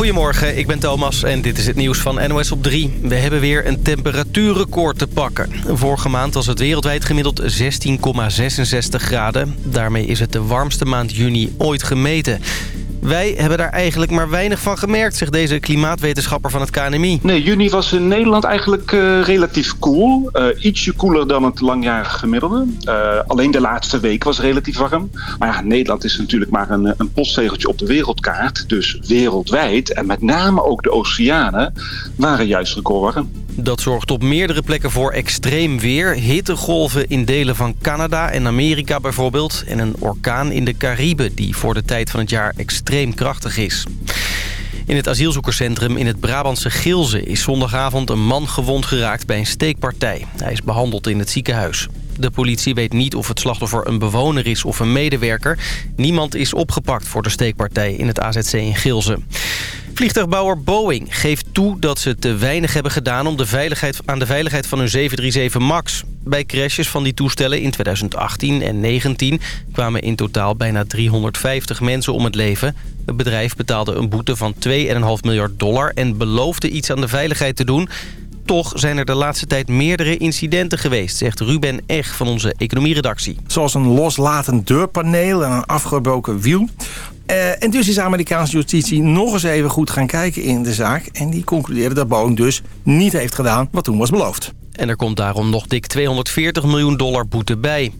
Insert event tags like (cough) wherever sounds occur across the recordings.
Goedemorgen, ik ben Thomas en dit is het nieuws van NOS op 3. We hebben weer een temperatuurrecord te pakken. Vorige maand was het wereldwijd gemiddeld 16,66 graden. Daarmee is het de warmste maand juni ooit gemeten. Wij hebben daar eigenlijk maar weinig van gemerkt, zegt deze klimaatwetenschapper van het KNMI. Nee, juni was in Nederland eigenlijk uh, relatief koel. Cool. Uh, ietsje koeler dan het langjarige gemiddelde. Uh, alleen de laatste week was relatief warm. Maar ja, Nederland is natuurlijk maar een, een postzegeltje op de wereldkaart. Dus wereldwijd, en met name ook de oceanen, waren juist recordwarm. Dat zorgt op meerdere plekken voor extreem weer. Hittegolven in delen van Canada en Amerika bijvoorbeeld. En een orkaan in de Cariben die voor de tijd van het jaar extreem krachtig is. In het asielzoekerscentrum in het Brabantse Gilze is zondagavond een man gewond geraakt bij een steekpartij. Hij is behandeld in het ziekenhuis. De politie weet niet of het slachtoffer een bewoner is of een medewerker. Niemand is opgepakt voor de steekpartij in het AZC in Gilze. Vliegtuigbouwer Boeing geeft toe dat ze te weinig hebben gedaan... om de veiligheid, aan de veiligheid van hun 737 MAX. Bij crashes van die toestellen in 2018 en 2019 kwamen in totaal bijna 350 mensen om het leven. Het bedrijf betaalde een boete van 2,5 miljard dollar... en beloofde iets aan de veiligheid te doen... Toch zijn er de laatste tijd meerdere incidenten geweest, zegt Ruben Eg van onze economieredactie. Zoals een loslatend deurpaneel en een afgebroken wiel. Uh, en dus is de Amerikaanse justitie nog eens even goed gaan kijken in de zaak. En die concludeerde dat Boeing dus niet heeft gedaan wat toen was beloofd. En er komt daarom nog dik 240 miljoen dollar boete bij.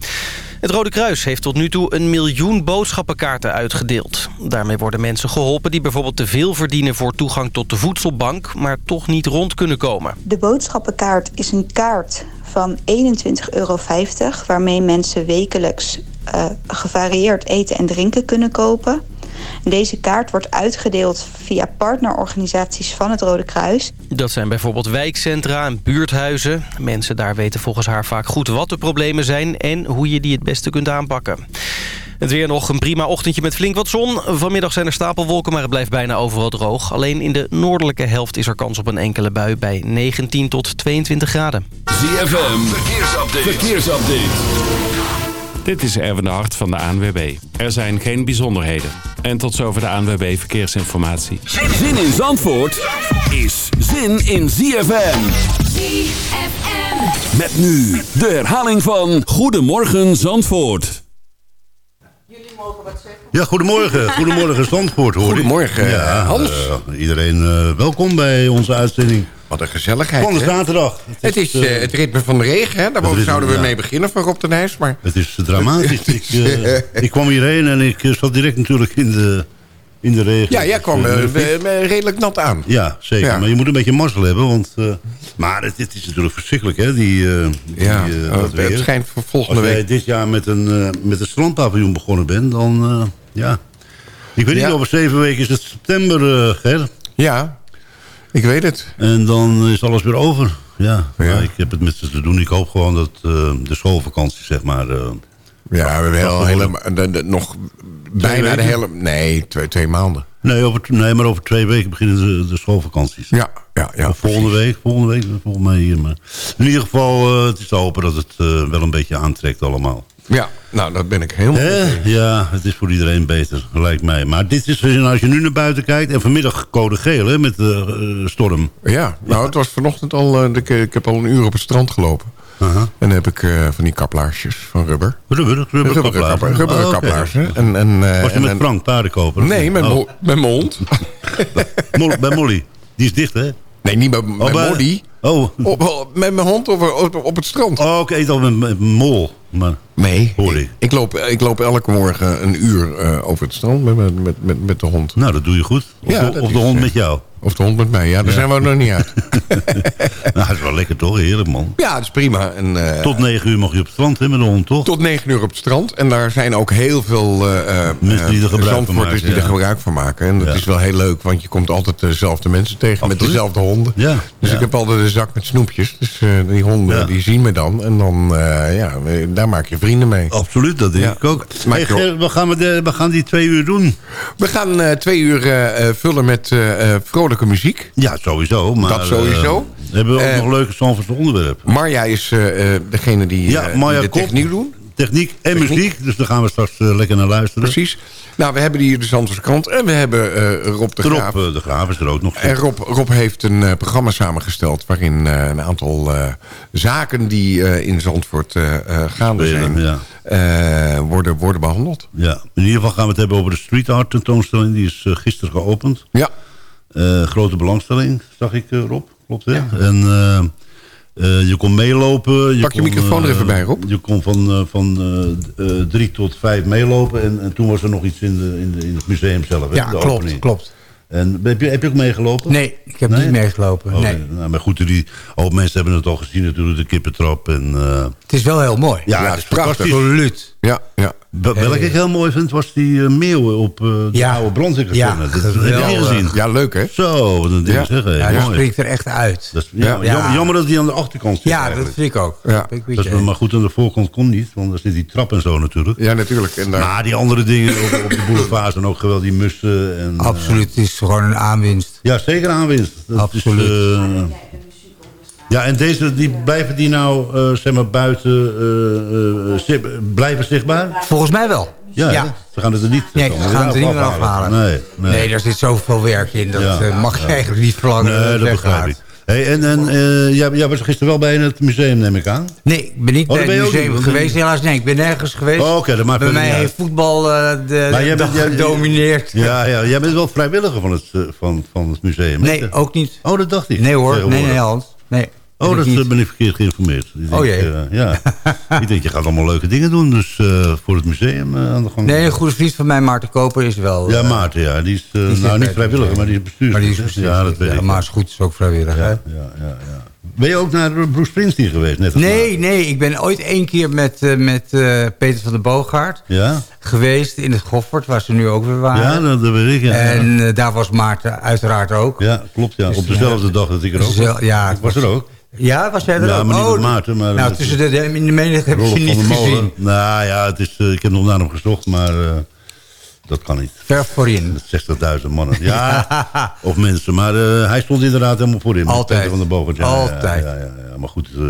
Het Rode Kruis heeft tot nu toe een miljoen boodschappenkaarten uitgedeeld. Daarmee worden mensen geholpen die bijvoorbeeld te veel verdienen voor toegang tot de voedselbank, maar toch niet rond kunnen komen. De boodschappenkaart is een kaart van 21,50 euro, waarmee mensen wekelijks uh, gevarieerd eten en drinken kunnen kopen. Deze kaart wordt uitgedeeld via partnerorganisaties van het Rode Kruis. Dat zijn bijvoorbeeld wijkcentra en buurthuizen. Mensen daar weten volgens haar vaak goed wat de problemen zijn... en hoe je die het beste kunt aanpakken. Het weer nog een prima ochtendje met flink wat zon. Vanmiddag zijn er stapelwolken, maar het blijft bijna overal droog. Alleen in de noordelijke helft is er kans op een enkele bui bij 19 tot 22 graden. ZFM, verkeersupdate. verkeersupdate. Dit is Erwin de Hart van de ANWB. Er zijn geen bijzonderheden. En tot zover de ANWB Verkeersinformatie. Zin in Zandvoort is zin in ZFM. ZFM. Met nu de herhaling van Goedemorgen Zandvoort. Jullie mogen wat zeggen. Ja, goedemorgen. (laughs) Goedemorgen Zandvoort hoor Goedemorgen ja, Hans. Uh, iedereen uh, welkom bij onze uitzending. Wat een gezelligheid. Van de zaterdag. Het is, het, is uh, het ritme van de regen. Hè? Daar ritme, zouden we ja. mee beginnen van Rob de Nijs. Maar... Het is dramatisch. (laughs) ik, uh, ik kwam hierheen en ik zat direct natuurlijk in de, in de regen. Ja, jij kwam uh, redelijk nat aan. Ja, zeker. Ja. Maar je moet een beetje mazzel hebben. Want, maar het, het, is natuurlijk verschrikkelijk, hè? Die, ja, die, het weer. schijnt voor volgende Als week. jij dit jaar met een, met een strandpaviljoen begonnen bent, dan... ja. Ik weet niet, over zeven weken is het september, Ger. Ja, ik weet het. En dan is alles weer over. Ja, ja. ik heb het met ze te doen. Ik hoop gewoon dat uh, de schoolvakantie, zeg maar... Uh, ja, we hebben heel, hele, de, de, nog bijna de hele... Nee, twee, twee maanden. Nee, over, nee, maar over twee weken beginnen de, de schoolvakanties. Ja, ja, ja. Volgende week, volgende week, volgens mij hier. Maar in ieder geval, uh, het is te hopen dat het wel een beetje aantrekt allemaal. Ja, nou, dat ben ik helemaal eh, Ja, het is voor iedereen beter, lijkt mij. Maar dit is, als je nu naar buiten kijkt... en vanmiddag code geel, hè, met de uh, storm. Ja, nou, het was vanochtend al... Uh, ik, ik heb al een uur op het strand gelopen. Uh -huh. En dan heb ik van die kaplaarsjes van rubber. Rubber, rubber, rubber. Rubber oh. Okay. En, en, Was je en, met Frank paardenkoper? Nee, met, oh. mo met mijn hond. (laughs) bij Molly. Die is dicht, hè? Nee, niet bij, bij, oh, bij Molly. Oh. Op, met mijn hond op, op, het strand. Oh, ik eet al met, met mol. Maar, nee, ik. Ik, loop, ik loop elke morgen een uur uh, over het strand met, met, met, met de hond. Nou, dat doe je goed. Of, ja, de, of de hond met jou. Of de hond met mij, ja, daar ja. zijn we nog niet uit. (laughs) nou, dat is wel lekker toch, heerlijk man. Ja, dat is prima. En, uh, tot negen uur mag je op het strand hè, met de hond, toch? Tot negen uur op het strand. En daar zijn ook heel veel uh, mensen die er gebruik van maken. die ja. er gebruik van maken. En dat ja. is wel heel leuk, want je komt altijd dezelfde mensen tegen Absoluut. met dezelfde honden. Ja. Dus ik heb altijd een zak met snoepjes. Dus uh, die honden die zien me dan. En dan, ja, daar maak je vrienden mee. Absoluut, dat denk ik ook. Hey, Ger, wat, gaan we, de, wat gaan die twee uur doen? We gaan twee uur vullen met vrolijke muziek. Ja, sowieso. Maar, dat sowieso. Uh, hebben we ook uh, nog leuke Zandvoortse onderwerpen. Marja is uh, degene die, ja, Marja die de techniek doet. techniek en muziek. Dus daar gaan we straks eh, lekker naar luisteren. Precies. Nou, we hebben hier de Zandvoortse krant en we hebben eh, Rob de Rob Graaf. eh, de Graaf is er ook nog. En Rob, Rob heeft een eh, programma samengesteld... waarin eh, een aantal eh, zaken die eh, in Zandvoort eh, eh, gaande Spelen, zijn... ja. eh, worden, worden behandeld. Ja, in ieder geval gaan we het hebben over de street art tentoonstelling. Die is eh, gisteren geopend. Ja. Eh, grote belangstelling, zag ik eh, Rob. Klopt, hè? En eh, je kon meelopen. Je Pak je kon, microfoon er even bij, Rob. Je kon van, van drie tot vijf meelopen. En, en toen was er nog iets in, de, in, de, in het museum zelf. Ja, de klopt, opening. klopt. En heb je, heb je ook meegelopen? Nee, ik heb Nee? niet meegelopen. Oh, nee. nou, maar goed, die, hoop mensen hebben het al gezien natuurlijk, de kippentrap. En, Het is wel heel mooi. ja, Ja, het is prachtig. Absoluut. Ja, ja. Welke ik heel mooi vind, was die eh, meeuwen op eh, de Ja. oude brandweerkazerne. Ja, dat heb je geweldig. gezien. ja, leuk hè? Zo, wat een ding Ja. zeggen. Ja, dat springt er echt uit. Dat is, ja, Ja. Jammer, dat die aan de achterkant zit Ja, dat vind ik ook. Ja. Ik Dat is, maar goed, aan de voorkant kon niet, want daar zit die trap en zo natuurlijk. Ja, natuurlijk. En daar... Maar die andere dingen op, op de boulevard zijn ook geweldig, die mussen. En, eh, Absoluut, het is gewoon een aanwinst. ja, zeker aanwinst. Dat Absoluut. Is, eh, ja, en deze, die, blijven die nou, eh, zeg maar, buiten, eh, eh, zi- blijven zichtbaar? Volgens mij wel. Ja, ze gaan het er niet Nee, ze gaan het er niet meer afhalen. Nee, nee. Nee, daar zit zoveel werk in. Dat Ja. mag je eigenlijk niet verlangen Nee, dat begrijp ik. Hey, en en jij, jij was gisteren wel bij in het museum, neem ik aan? Nee, ik ben niet Oh, bij het museum niet, geweest. Helaas, nee, ik ben nergens geweest. Oh, oké, dat maakt Bij mij niet heeft voetbal de Maar jij bent- gedomineerd. Ja, ja, jij bent wel vrijwilliger van het, van, van het museum. Nee, ook niet. Oh, dat dacht ik. Nee hoor, nee, nee, Hans. Nee. Oh, dat ik eh, niet. ben ik verkeerd geïnformeerd. Ik denk, Oh, jee. eh, ja. (laughs) ik denk, je gaat allemaal leuke dingen doen dus eh, voor het museum aan de gang. Nee, een goede vriend van mij, Maarten Koper, is wel... Ja, Maarten, ja. Die is die nou niet vrijwilliger, maar die is bestuurder. Maar die is bestuurder. Ja, dat weet ik. Maar is goed, is ook vrijwillig, hè? ja, ja, ja, ja. Ben je ook naar Bruce Springsteen geweest? Net Nee, nee, ik ben ooit één keer met, eh, met eh, Peter van der Boogaard Ja? geweest in het Goffert, waar ze nu ook weer waren. Ja, dat, dat weet ik, ja. En eh, daar was Maarten uiteraard ook. Ja, klopt, ja. Dus, Op dezelfde dag dat ik er ook was. ja, ik was er ook. Ja, was jij er Ja, ook? maar niet Oh, met Maarten, maar nou, tussen de, in de menigte heb je niet gezien. Nou ja, het is, ik heb nog naar hem gezocht, maar dat kan niet. Ver voorin. Met 60.000 mannen. Ja, (laughs) of mensen. Maar eh, hij stond inderdaad helemaal voorin. met Altijd. Van der Bogen. Ja, Altijd. Ja, ja. Maar goed, eh,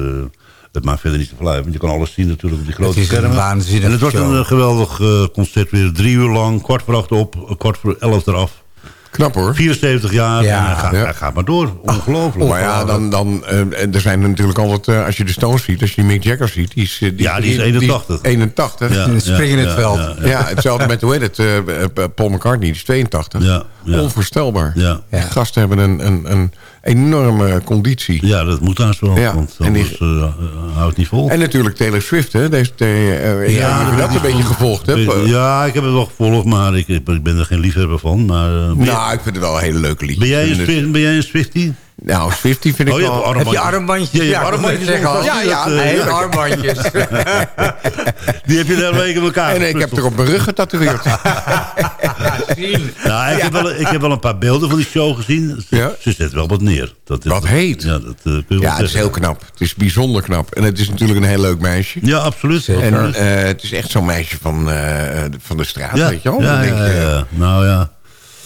het maakt verder niet zoveel uit. Want je kan alles zien natuurlijk op die grote schermen. En het was show. een eh, geweldig concert weer. Drie uur lang, kwart voor acht op, kwart voor elf eraf. Knap hoor. 74 jaar Ja. en hij gaat, Ja. hij gaat maar door. Ongelooflijk. Maar ja, dan, dan, eh, er zijn natuurlijk altijd, eh, als je de Stones ziet, als je Mick Jagger ziet, die is, eh, die, Ja, die is 81. 81. Ja, (laughs) springen in het veld. Ja, hetzelfde met, hoe heet het, Paul McCartney, die is 82. Ja, ja. Onvoorstelbaar. Ja. Die gasten hebben een, een, een enorme conditie. ja, dat moet haast wel. Ja. Want En die- anders eh, eh, houdt niet vol. En natuurlijk Taylor Swift, hè. Deze, de, eh, ja, heb je dat een beetje gevolgd, hè? Ja, ik heb het wel gevolgd, maar ik, ik ben er geen liefhebber van. Maar, eh, jij- Nou, ik vind het wel een hele leuke liedje. ben, jij een, ben jij een Swiftie? Nou, Swiftie vind ik Oh, wel... armbandjes. Heb je armbandjes? Ja, armbandjes. Ja, ja, Dat, eh, nee, ja. armbandjes. (laughs) Die heb je daar week in elkaar En ik heb er op mijn rug getatoeëerd. (laughs) Nou, ik, heb wel, ik heb wel een paar beelden van die show gezien. Ze, Ja. ze zet wel wat neer. Dat is, Wat heet. Ja, dat eh, Ja, het is heel knap. Het is bijzonder knap. En het is natuurlijk een heel leuk meisje. Ja, absoluut. En eh, het is echt zo'n meisje van, van de straat, ja, weet je wel. ja, ja, ja. Nou ja,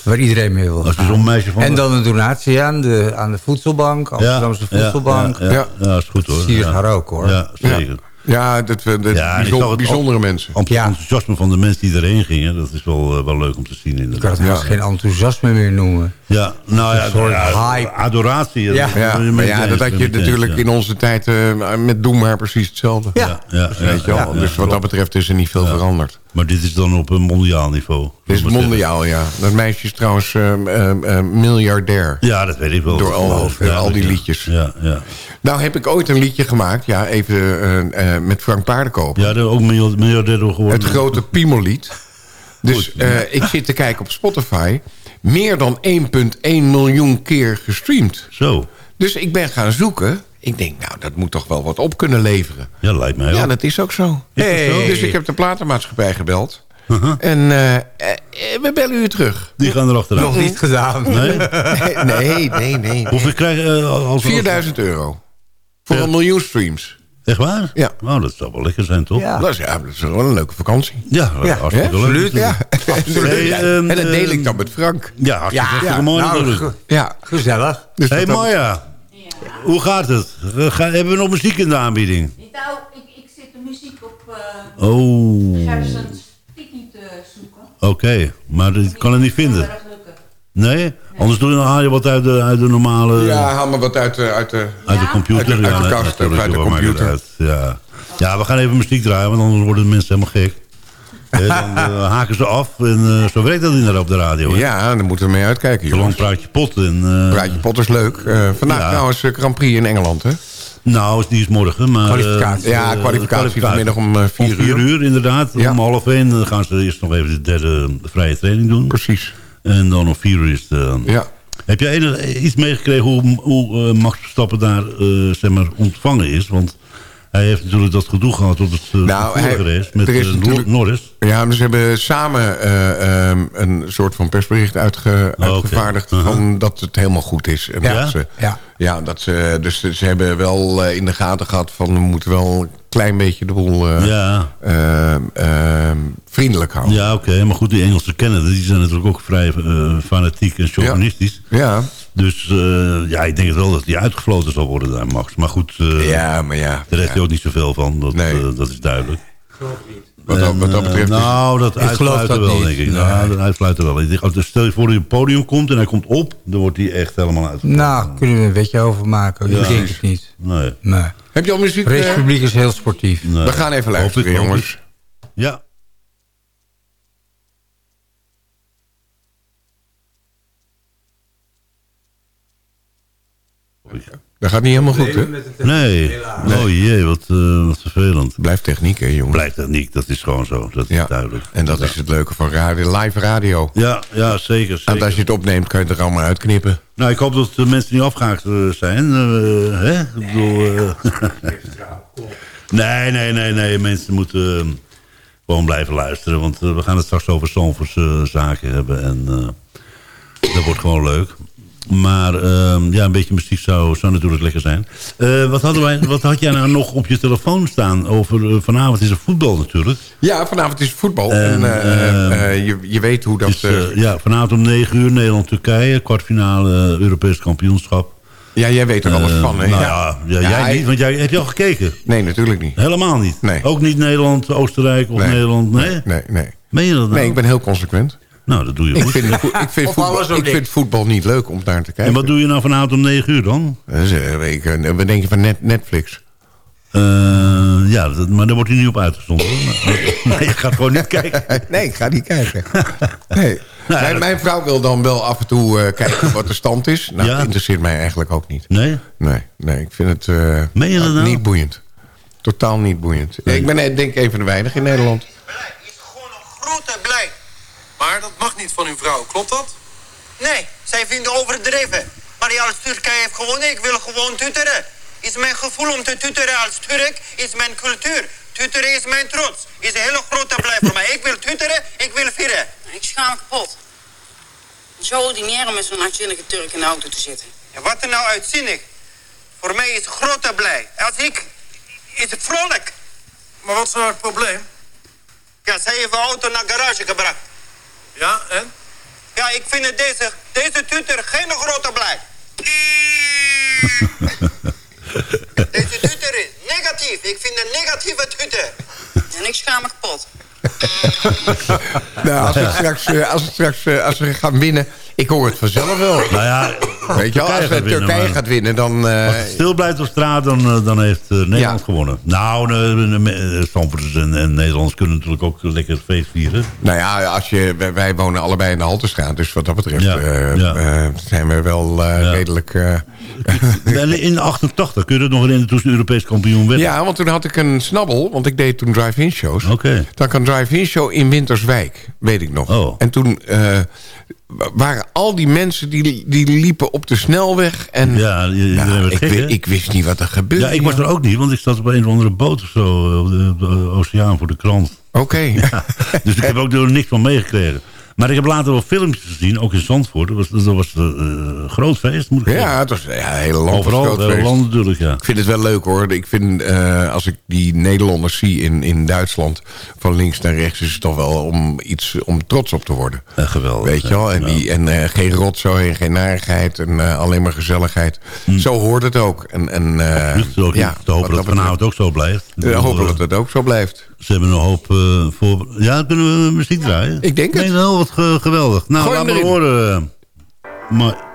Waar iedereen mee wil als zo'n meisje van... En dan een donatie aan de, aan de voedselbank, Amsterdamse ja, voedselbank. Ja, ja, ja, is goed hoor. Zie je ja. haar ook, hoor. Ja, zeker. Ja, dat, dat, Ja, bijzonder- zag het bijzondere mensen. Op het Ja. enthousiasme van de mensen die erheen gingen, dat is wel, eh, wel leuk om te zien Ik kan inderdaad. het haast geen enthousiasme meer noemen. Ja, nou ja, Een soort ja, hype. adoratie. Ja. dat- Ja, dat had je natuurlijk in onze tijd eh, met Doe maar precies hetzelfde. Ja. Ja, ja, Weet je wel? dus wat dat betreft is er niet veel veranderd. Maar dit is dan op een mondiaal niveau. Dit is zeggen. mondiaal, ja. Dat meisje is trouwens eh, eh, eh, miljardair. Ja, dat weet ik wel. Door al- al die liedjes. Ja, ja. Nou heb ik ooit een liedje gemaakt, ja, even eh, eh, met Frank Paardenkoop. ja daar ook miljard- miljardair door geworden. Het grote Piemelied. Dus eh, ik zit te kijken op Spotify. Meer dan 1,1 miljoen keer gestreamd. Zo, Dus ik ben gaan zoeken. Ik denk, nou, dat moet toch wel wat op kunnen leveren. ja, lijkt mij Ja, ook. dat is ook zo. Is dat zo? Dus ik heb de platenmaatschappij gebeld. Uh-huh. En eh, eh, we bellen u terug. Die gaan erachteraan. Nog niet gedaan. (laughs) Nee? Nee, nee, nee. Hoeveel krijgen uh, als... 4000 euro. Voor Ja. een miljoen streams. Echt waar? Ja. Nou, dat zou wel lekker zijn, toch? Ja. Dat is, ja, dat is wel een leuke vakantie. Ja, Ja, hartstikke hè? leuk. Absoluut. Ja, (laughs) Hey, ehm, en dat deel ik ehm, dan met Frank. Ja, hartstikke, Ja, mooi nou, ge- Ja. gezellig. Dus Hé hey, Maya, hoe gaat het? Ga- hebben we nog muziek in de aanbieding? Nou, ik, ik zit de muziek op, eh, Oh. Tiki te zoeken. Oké, maar die kan het niet vinden. Nee? Anders doe je, dan haal je wat uit de, uit de normale... Ja, haal maar wat uit, de- uit de... Uit de computer. Uit de- uit de ja, kast, natuurlijk, uit de computer. uit, Ja. ja, we gaan even muziek draaien, want anders worden de mensen helemaal gek. (laughs) Hè, dan eh, haken ze af en eh, zo werkt dat inderdaad op de radio. hè. Ja, daar moeten we mee uitkijken, Zo lang jongens. praat je pot. En, eh, Praatje pot is leuk. Eh, vandaag Ja. trouwens Grand Prix in Engeland, hè? Nou, die is morgen. Maar, Kwalificatie. Ja, kwalificatie vanmiddag om, vier om vier uur. uur. inderdaad. Ja. Om half één dan gaan ze eerst nog even de derde vrije training doen. Precies. En dan om vier is eh, Ja. Heb jij enig- iets meegekregen hoe, hoe eh, Max Verstappen daar eh, zeg maar, ontvangen is? Want hij heeft natuurlijk dat gedoe gehad op het uh, Nou, hij- race met er is eh, Norris. Ja, maar ze hebben samen eh, ehm, een soort van persbericht uitge, oké. uitgevaardigd... Uh-huh. van dat het helemaal goed is. En Ja? dat ze, Ja. ja, dat ze, dus ze hebben wel eh, in de gaten gehad van... we moeten wel een klein beetje de boel eh, Ja, ehm, ehm, vriendelijk houden. ja oké. Maar goed, die Engelsen kennen die zijn natuurlijk ook vrij eh, fanatiek en chauvinistisch. Ja, Dus eh, ja, ik denk het wel dat hij uitgefloten zal worden daar, Max. Maar goed, eh ja maar ja. daar heeft hij ook niet zoveel van. Dat, Nee. eh, dat is duidelijk. Wat, dat- wat dat En, betreft... eh, is- nou, dat Ik geloof uitsluiten dat wel, niet. denk ik. Nee. Nou, dat uitsluiten wel. Ik denk, als- Stel je voor dat hij op het podium komt en hij komt op... dan wordt hij echt helemaal uit. Nou, kunnen we een wetje over maken. Ja. Ik denk het niet. Nee. Nee. heb je al muziek? eh? Racepubliek is heel sportief. nee. We gaan even luisteren, ik, jongens. ik. Ja. Dat gaat niet helemaal goed, hè? Nee. Oh jee, wat, eh, wat vervelend. Blijft techniek, hè, jongens? Blijft techniek, dat is gewoon zo. Dat is Ja, duidelijk. en dat is het leuke van radio, live radio. Ja, ja zeker. Want zeker. als je het opneemt, kan je het er allemaal uitknippen. Nou, ik hoop dat de mensen niet afgehaakt eh, zijn. eh, hè? Ik bedoel... eh, (laughs) nee, nee, nee, nee. Mensen moeten eh, gewoon blijven luisteren. Want we gaan het straks over Zandvoortse zaken hebben. En eh, dat wordt gewoon leuk. Maar eh, ja, een beetje muziek zou, zou natuurlijk lekker zijn. Eh, wat, hadden wij, wat had jij nou nog op je telefoon staan? Over, eh, vanavond is er voetbal natuurlijk. Ja, vanavond is het voetbal. En, En, eh, ehm, eh, eh, je, je weet hoe dat... Eh, ja, vanavond om 9 uur Nederland-Turkije. Kwartfinale Europees kampioenschap. ja, jij weet er alles van, hè? Nou ja, ja, Ja, jij hij- niet, want jij, heb je al gekeken? Nee, natuurlijk niet. Helemaal niet? Nee. Ook niet Nederland, Oostenrijk of Nee. Nederland? Nee? Nee, nee. Meen je dat nou? Nee, ik ben heel consequent. Nou, dat doe je Ik goed. vind, (laughs) ik vind, voetbal, ik vind voetbal niet leuk om naar te kijken. En wat doe je nou vanavond om 9 uur dan? Eh, eh, wat denk je van net, Netflix? Eh, ja, dat, maar daar wordt hij niet op uitgezonden. hoor. Maar- (laughs) nee, je gaat gewoon niet kijken. (laughs) Nee, ik ga niet kijken. Nee. Nou, mijn, vrouw wil dan wel af en toe eh, kijken wat de stand is. Nou, Ja. dat interesseert mij eigenlijk ook niet. Nee? Nee, nee ik vind het eh, nou? niet boeiend. Totaal niet boeiend. Ik ben denk ik een van de weinigen in Nederland. is gewoon een grote blij. Maar dat mag niet van uw vrouw, klopt dat? Nee, zij vinden overdreven. Maar ja, als Turkije heeft gewonnen, ik wil gewoon tuteren. Is mijn gevoel om te tuteren als Turk, is mijn cultuur. Tuteren is mijn trots. Is een hele grote blij voor mij. Ik wil tuteren, ik wil vieren. Ik schaam me kapot. Zo ordinair om met zo'n uitzinnige Turk in de auto te zitten. Ja, wat er nou uitzinnig? Voor mij is grote blij. Als ik, is het vrolijk. Maar wat is nou het probleem? Ja, zij heeft de auto naar garage gebracht. Ja, en? Ja, ik vind deze, deze tutor geen grote blij. (laughs) deze tutor is negatief. Ik vind een negatieve tutor. En ik schaam me kapot. (laughs) Nou, als, het straks, eh, als, het straks, eh, als we gaan winnen, ik hoor het vanzelf wel. Nou ja, Weet je als gaat Turkije, winnen, gaat winnen, dan... eh, Als het stil blijft op straat, dan, eh, dan heeft eh, Nederland Ja. gewonnen. Nou, Stamforders en, en Nederlanders kunnen natuurlijk ook lekker feest vieren. nou ja, als je, wij, wij wonen allebei in de Haltestraat. Dus wat dat betreft Ja, eh, ja. eh, zijn we wel eh, redelijk... (laughs) in 88, kun je dat nog herinneren toen ze Europees kampioen werd? ja, want toen had ik een snabbel, want ik deed toen drive-in shows. Oké. Dan kan drive-in show in Winterswijk, weet ik nog. Oh. En toen eh, waren al die mensen die, die liepen op de snelweg. En Ja, Nou, ik, gek, wi- hè? ik wist niet wat er gebeurde. Ja, ik was er ook niet, want ik zat op een of andere boot of zo eh, op de, op de oceaan voor de krant. Oké. Ja, (laughs) dus ik heb ook er niks van meegekregen. Maar ik heb later wel filmpjes gezien, ook in Zandvoort. Dat was, dat was eh, een groot feest, moet ik zeggen. Ja, het was ja, een hele land Overal, hele natuurlijk, ja. Ik vind het wel leuk hoor. Ik vind, eh, als ik die Nederlanders zie in, in Duitsland... van links naar rechts is het toch wel om iets om trots op te worden. Eh, geweldig. Weet je wel? En, die, en eh, geen rotzooi en geen narigheid en eh, alleen maar gezelligheid. Zo hoort het ook. En, en, eh, ook ja, te hopen dat het vanavond ook zo blijft. Eh, hopen eh, dat het ook zo blijft. Ze hebben een hoop eh, voor... Ja, kunnen we muziek draaien? Ik denk het. Ik denk wel wat geweldig. Nou, Gooi laat maar horen. Eh, maar...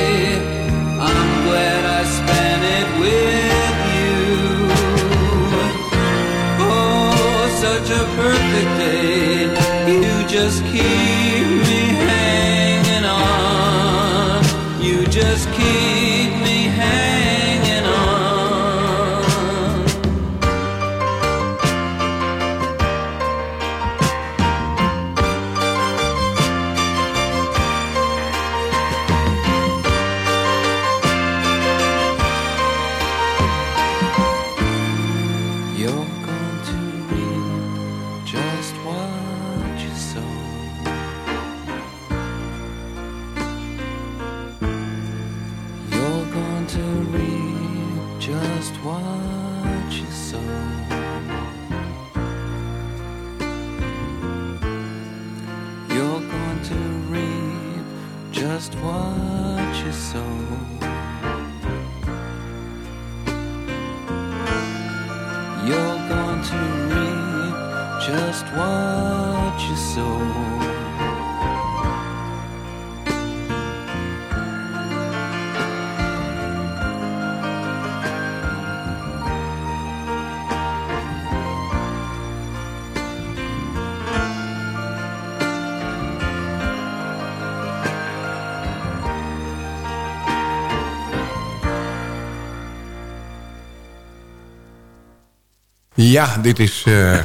Ja, dit is, eh,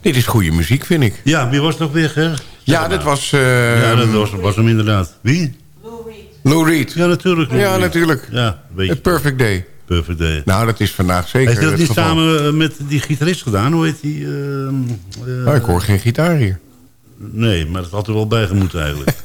dit is goede muziek, vind ik. Ja, wie was het nog weer, Ger? Ja, dat was... eh, ja, dat was, was hem inderdaad. Wie? Lou Reed. Ja, natuurlijk. Lou Ja, Reed. natuurlijk. Ja, weet je. Het Perfect Day. Perfect Day. Nou, dat is vandaag zeker Heeft dat niet geval. samen eh, met die gitarist gedaan? Hoe heet die? ehm, eh, Nou, ik hoor geen gitaar hier. Nee, maar dat had er wel bij gemoeten eigenlijk.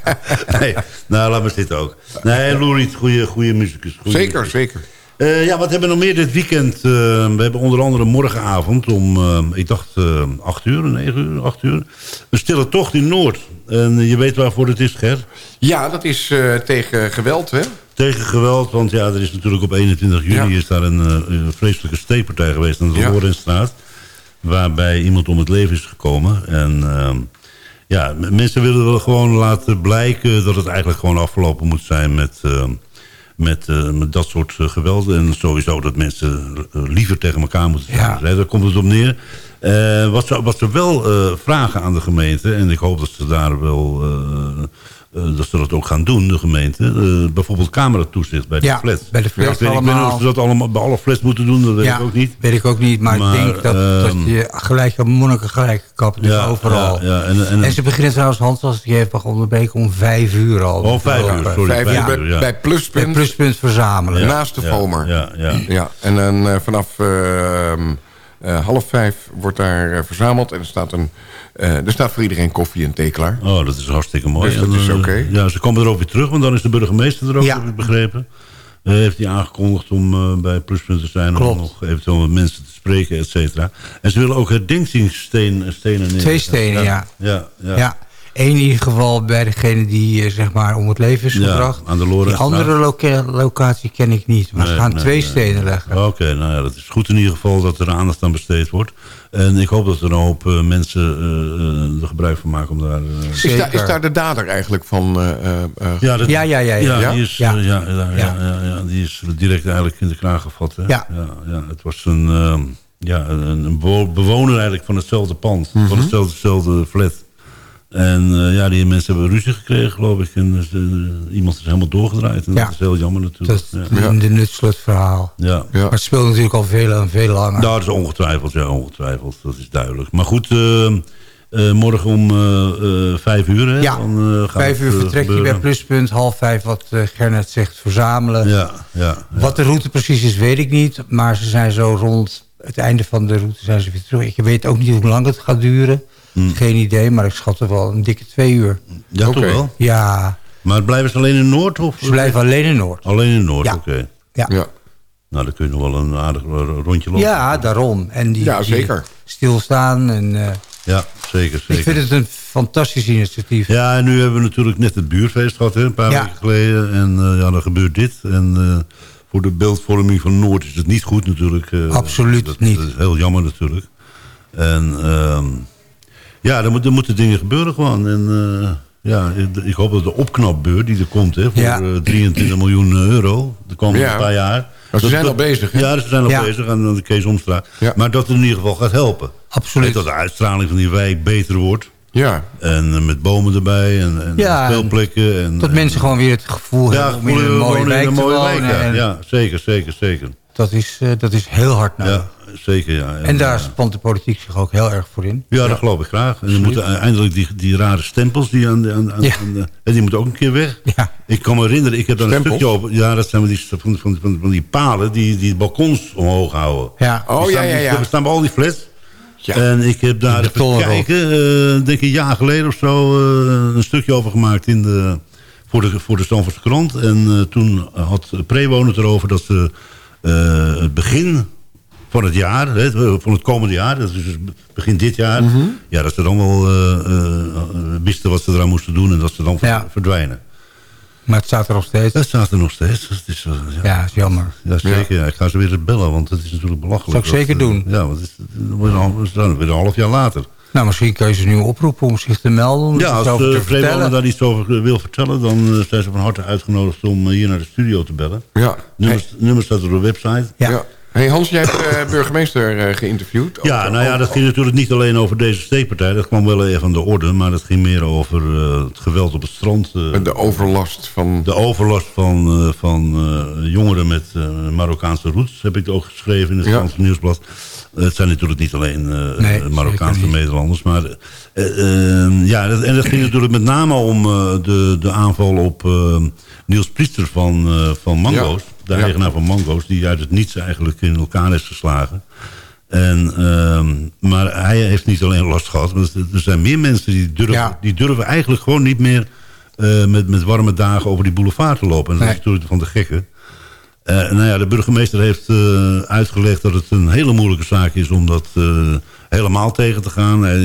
(laughs) nee, nou, laat maar zitten ook. Nee, Lou Reed, goede, goede muzikus. goeie Zeker, muzikus. zeker. Eh, ja, wat hebben we nog meer dit weekend? Eh, we hebben onder andere morgenavond om, eh, ik dacht, eh 8 uur, 9 uur, 8 uur. Een stille tocht in Noord. En je weet waarvoor het is, Ger? Ja, dat is tegen geweld, hè? Tegen geweld, want ja, er is natuurlijk op 21 juni Ja. is daar een, een vreselijke steekpartij geweest aan de Ja. Lorenstraat. Waarbij iemand om het leven is gekomen. En ehm, ja, mensen willen wel gewoon laten blijken dat het eigenlijk gewoon afgelopen moet zijn met, ehm, met, eh, met dat soort eh, geweld. En sowieso dat mensen eh, liever tegen elkaar moeten zijn. Ja. Daar komt het op neer. Wat, ze, wat ze wel vragen aan de gemeente, en ik hoop dat ze daar wel... eh, dat ze dat ook gaan doen, de gemeente. Eh, bijvoorbeeld cameratoezicht bij de Ja, flats. bij de flats ik weet, ik weet niet allemaal. of ze dat allemaal bij alle flats moeten doen, dat weet ja, ik ook niet. weet ik ook niet. Maar, Maar, ik denk dat, dat ehm, je gelijk een monniken gelijk kapt. Dus Ja, overal. ja, ja, en- en- ze beginnen trouwens, Hans, als die heeft onderbreken om vijf uur al. Oh, vijf uur, sorry. Vijf uur Ja. bij, ja. bij Pluspunt, Bij pluspunt verzamelen. naast de Ja, Vomer. Ja, ja. Ja, en dan eh, vanaf eh, eh, half vijf wordt daar verzameld. En er staat, een, eh, er staat voor iedereen koffie en thee klaar. Oh, dat is hartstikke mooi. Dus dat En, is eh, oké. Ja, ze komen er ook weer terug, want dan is de burgemeester er ook, Ja. heb ik begrepen. Eh, heeft hij aangekondigd om eh, bij Pluspunt te zijn... Klopt. om nog eventueel met mensen te spreken, et cetera. En ze willen ook herdenkingsstenen stenen. Twee stenen, ja. Ja, ja. Ja. Eén in ieder geval bij degene die eh, zeg maar om het leven is Ja, gebracht. aan de die andere loca- locatie ken ik niet. Maar ze gaan nee, twee nee. stenen leggen. Oké, nou ja, dat is goed in ieder geval dat er aandacht aan besteed wordt. En ik hoop dat er een hoop eh, mensen eh, eh, er gebruik van maken om daar... eh, Is daar, is daar de dader eigenlijk van? eh, eh, eh, Ja, dat- Ja, ja, ja, ja. Ja, die is, Ja. ja, die is direct eigenlijk in de kraag gevat. Hè? Ja. Ja, ja, het was een, ehm, ja, een, een bewo- bewoner eigenlijk van hetzelfde pand. Mhm. Van hetzelfde, hetzelfde flat. En eh, ja, die mensen hebben ruzie gekregen, geloof ik. En dus, eh, iemand is helemaal doorgedraaid. En Ja. dat is heel jammer natuurlijk. Dat ja. is een de nutslut verhaal. Ja. Ja. Maar het speelt natuurlijk al veel en veel langer. Nou, dat is ongetwijfeld, ja, ongetwijfeld. Dat is duidelijk. Maar goed, eh, eh, morgen om vijf uur, hè? Ja, dan, eh, Vijf uur vertrek je bij. Pluspunt, half vijf wat eh, Gernet zegt verzamelen. Ja, ja, ja. Wat de route precies is, weet ik niet. Maar ze zijn zo rond het einde van de route zijn ze weer terug. Ik weet ook niet hoe lang het gaat duren. Hmm. Geen idee, maar ik schat er wel een dikke twee uur. Ja, toch wel? Ja, Maar blijven ze alleen in Noord? Of? ze blijven alleen in Noord. Alleen in Noord, Ja. oké. Ja, ja. Nou, dan kun je nog wel een aardig rondje lopen. ja daarom. En die, Ja, die zeker. stilstaan. En, eh, Ja, zeker, zeker. ik vind het een fantastisch initiatief. Ja, en nu hebben we natuurlijk net het buurtfeest gehad, hè, een paar Ja. weken geleden. En eh, ja, dan gebeurt dit. En eh, voor de beeldvorming van Noord is het niet goed natuurlijk. eh, Absoluut dat, niet. Dat is heel jammer natuurlijk. En ehm, ja, er, moet, er moeten dingen gebeuren gewoon. En eh, ja, ik- hoop dat de opknapbeurt die er komt, hè, voor Ja. eh, 23 miljoen euro, de komende Ja. paar jaar. Maar ze zijn al bezig, hè? Ja, ze zijn al Ja. bezig aan de Kees Omstraat. Ja. Maar dat het in ieder geval gaat helpen. Absoluut. Dat de uitstraling van die wijk beter wordt. Ja. En eh, met bomen erbij en, en Ja, speelplekken. En, Dat en- mensen gewoon weer het gevoel hebben om in een mooie wijk een te wonen. en ja, zeker, zeker, zeker. Dat, is, eh, dat is heel hard nodig. Ja, zeker, ja. En daar eh, spant de politiek zich ook heel erg voor in. Ja, dat geloof ik graag. En dan moeten eindelijk die, die rare stempels, die, aan, de- aan, aan, Ja. aan de- en die moeten ook een keer weg. Ja. Ik kan me herinneren, ik heb daar een stukje over. Ja, dat zijn van die, van, van, van, van die palen die die balkons omhoog houden. Ja. Oh, ja, staan- ja, die- ja. We staan bij al die flats. Ja. En ik heb daar even kijken, eh, denk ik een jaar geleden of zo, eh, een stukje over gemaakt in de, voor de, voor de Stamfordse krant. En eh, toen had Prewonen het erover dat ze het begin van het jaar, hè, van het komende jaar, dat is dus begin dit jaar, Mhm. ja, dat ze dan wel eh, eh, wisten wat ze eraan moesten doen en dat ze dan Ja. verdwijnen. Maar het staat er nog steeds. Dat staat er nog steeds. Dat is, eh, ja. Ja, is jammer. Ja, zeker. Ja. Ik ga ze weer bellen, want het is natuurlijk belachelijk. Zou ik zeker dat, eh, doen. Ja, want het is, het staan weer een half jaar later. Nou, misschien kun je ze nu oproepen om zich te melden. Ja, als de te Vreemde vertellen. daar iets over wil vertellen... dan eh, zijn ze van harte uitgenodigd om eh, hier naar de studio te bellen. Ja. Nummer, nummer staat op de website. Ja. Hey Hans, jij hebt eh, burgemeester eh, geïnterviewd. Ja, Over- nou ja, dat ging natuurlijk niet alleen over deze steekpartij. Dat kwam wel even aan de orde. Maar dat ging meer over eh, het geweld op het strand. eh, De overlast van... de overlast van, eh, van eh, jongeren met eh, Marokkaanse roots. Heb ik ook geschreven in het Ja. Franse Nieuwsblad. Het zijn natuurlijk niet alleen eh, Nee, Marokkaanse. Nederlanders. Maar, eh, eh, ja, dat, en dat ging natuurlijk met name om eh, de, de aanval op Niels Priester van, van Mango's. De Ja. eigenaar van Mango's. Die uit het niets eigenlijk in elkaar is geslagen. En, ehm, maar hij heeft niet alleen last gehad. Maar er zijn meer mensen die durven, Ja. die durven eigenlijk gewoon niet meer... met, met warme dagen over die boulevard te lopen. En dat Nee. is natuurlijk van de gekken. Eh, nou ja, de burgemeester heeft eh, uitgelegd dat het een hele moeilijke zaak is... om dat eh, helemaal tegen te gaan. Hij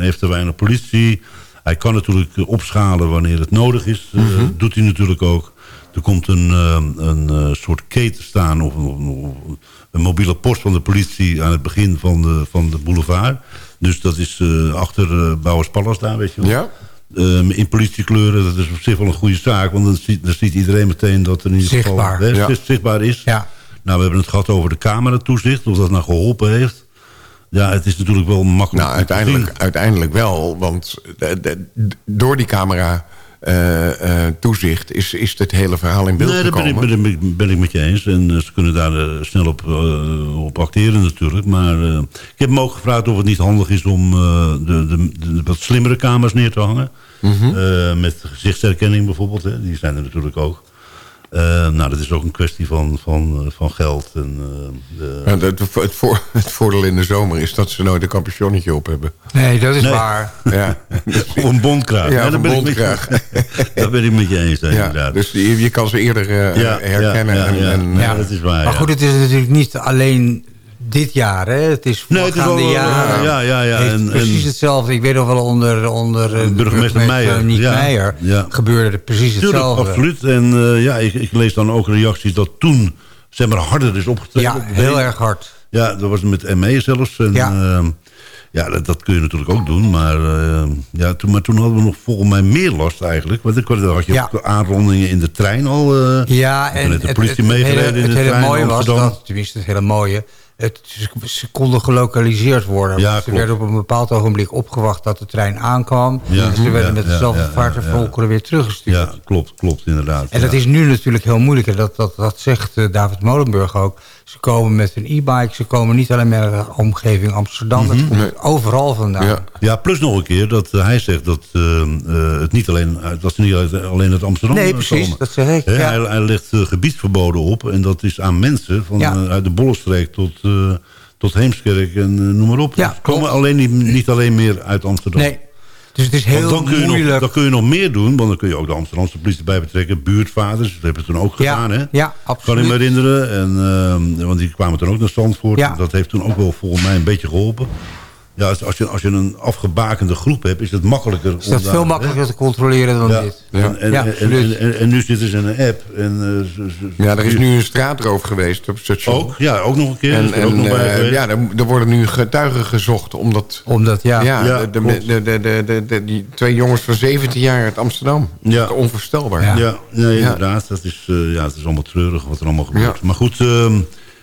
heeft te weinig politie. Hij kan natuurlijk opschalen wanneer het nodig is. Mhm. doet hij natuurlijk ook. Er komt een, een soort keten staan... Of, of- of een mobiele post van de politie aan het begin van de, van de boulevard. Dus dat is achter uh, Bouwers Palace daar, weet je wel. Ja? Ehm, in politiekleuren, dat is op zich wel een goede zaak. Want dan ziet, dan ziet iedereen meteen dat er in ieder Zichtbaar. geval hè, Ja. zicht- zichtbaar is. Ja. Nou, we hebben het gehad over de cameratoezicht. Of dat nou geholpen heeft. Ja, het is natuurlijk wel makkelijk Nou, om te uiteindelijk, uiteindelijk wel. Want de- de- door die camera eh, eh, toezicht is, is het hele verhaal in beeld Nee, daar ben ik, gekomen. ben, ik, ben ik met je eens. En eh, ze kunnen daar eh, snel op, eh, op acteren natuurlijk. Maar eh, ik heb hem ook gevraagd of het niet handig is om eh, de, de, de wat slimmere kamers neer te hangen. Mhm. Eh, met gezichtsherkenning bijvoorbeeld. Hè. Die zijn er natuurlijk ook. Eh, nou, dat is ook een kwestie van, van, eh, van geld. En, eh, de- Ja, het, het, voor, (laughs) het voordeel in de zomer is dat ze nooit een capuchonnetje op hebben. Nee, dat is Nee. waar. (laughs) Ja, Of een bondkraag. Ja, een ben ik met (laughs) ben ik met je eens, ja, inderdaad. dus je, je kan ze eerder eh, Ja, herkennen. ja, ja, en, ja. en, Ja, eh, dat is waar. Maar ja. goed, het is natuurlijk niet alleen dit jaar. Hè? Het is Nee, het is al, eh, jaren. ja, ja, ja. En- precies en- hetzelfde. Ik weet nog wel onder, onder eh, Burgemeester Meijer, Niek ja. Meijer Ja. gebeurde het precies Tuurlijk, hetzelfde. absoluut. En eh, ja, ik, ik lees dan ook reacties dat toen zeg maar, harder is opgetreden. Ja, heel erg hard. Ja, dat was met ME zelfs. En, Ja. ja, ja dat, dat kun je natuurlijk ook doen. Maar, eh, ja, toen, maar toen hadden we nog volgens mij meer last eigenlijk. Want ik, had je Ja. aanrondingen in de trein al. eh, Ja, en de politie het, het meegereden hele, in het de hele mooie was dat, tenminste het hele mooie, het, ze, konden gelokaliseerd worden. Ja, ze klopt. werden op een bepaald ogenblik opgewacht dat de trein aankwam. Ja, en ze werden ja, met dezelfde ja, vaart en ja, ja. volkeren weer teruggestuurd. Ja, klopt, klopt, inderdaad. En dat is nu natuurlijk heel moeilijk. En dat, dat, dat zegt eh, David Molenburg ook. Ze komen met een e-bike. Ze komen niet alleen maar uit de omgeving Amsterdam. Het komt overal vandaan. Ja. Ja, plus nog een keer dat eh, hij zegt dat, eh, eh, het niet alleen, uit- dat ze niet uit- alleen uit Amsterdam Nee, eh, precies, komen. dat zeg ik, Hè, ja. hij, hij legt gebiedsverboden op en dat is aan mensen van, Ja. uit de Bollenstreek tot, tot Heemskerk en eh, noem maar op. Ja, komen alleen niet, niet alleen meer uit Amsterdam. Nee, dus het is heel dan kun, je nog, moeilijk. dan kun je nog meer doen, want dan kun je ook de Amsterdamse politie bij betrekken. Buurtvaders, dat hebben ze toen ook Ja, gedaan. Hè? ja, Kan absoluut. ik me herinneren. En, ehm, want die kwamen toen ook naar Zandvoort. Ja. Dat heeft toen ook wel volgens mij een beetje geholpen. Ja, als, je, als je een afgebakende groep hebt, is het makkelijker. is dat om daar- veel makkelijker te controleren dan Ja. dit. En, en, Ja, en, en, en- en nu zitten ze in een app. En, eh, ja, er is nu een straatroof geweest op het station. Ook, ja, ook nog een keer. En, er ook nog bij eh, ja, er, er worden nu getuigen gezocht. Omdat, Omdat, ja. ja, Ja, de, de, de, de, de, de- de- die twee jongens van 17 jaar uit Amsterdam. Ja. Dat is onvoorstelbaar. Ja. Ja, nee, inderdaad. Dat is, eh, ja, het is allemaal treurig wat er allemaal gebeurt. Ja. Maar goed, ehm,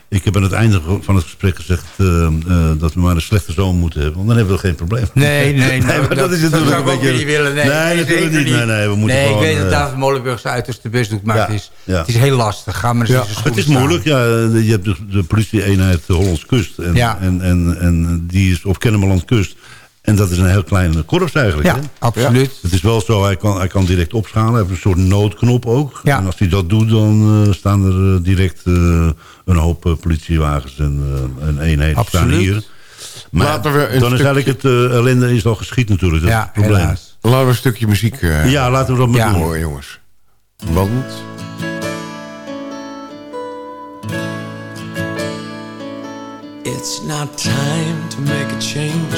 ik heb aan het einde van het gesprek gezegd... ehm, eh, dat we maar een slechte zoon moeten hebben. Want dan hebben we geen probleem. Nee, nee, (laughs) maar dat, is natuurlijk zou ik ook beetje... niet willen. Nee, nee, niet. Nee, nee, we moeten nee, gewoon... ik weet dat eh, David Molenburg zijn uiterste best doet, maar Ja, het, is, ja. het is heel lastig. Ga maar eens Ja, Het is moeilijk, ja. Je hebt de, de politie-eenheid Hollands Kust. En, Ja. en, en, en die is op Kennemerland Kust. En dat is een heel klein korps eigenlijk. hè? Ja, absoluut. Het is wel zo, hij kan, hij kan direct opschalen. Hij heeft een soort noodknop ook. Ja. En als hij dat doet, dan eh, staan er eh, direct eh, een hoop politiewagens en, eh en eenheden staan Absoluut. hier. Maar Laten we een dan is eigenlijk het ellende is al geschied natuurlijk. Dat is Ja, het probleem. helaas. Laten we een stukje muziek eh Ja, laten we dat maar Ja. doen. horen, jongens. Want It's not time to make a change.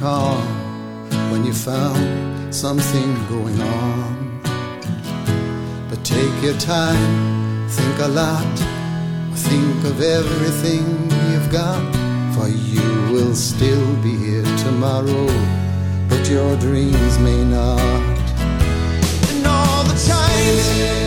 calm when you found something going on. But take your time, think a lot, think of everything you've got, for you will still be here tomorrow, but your dreams may not. And all the times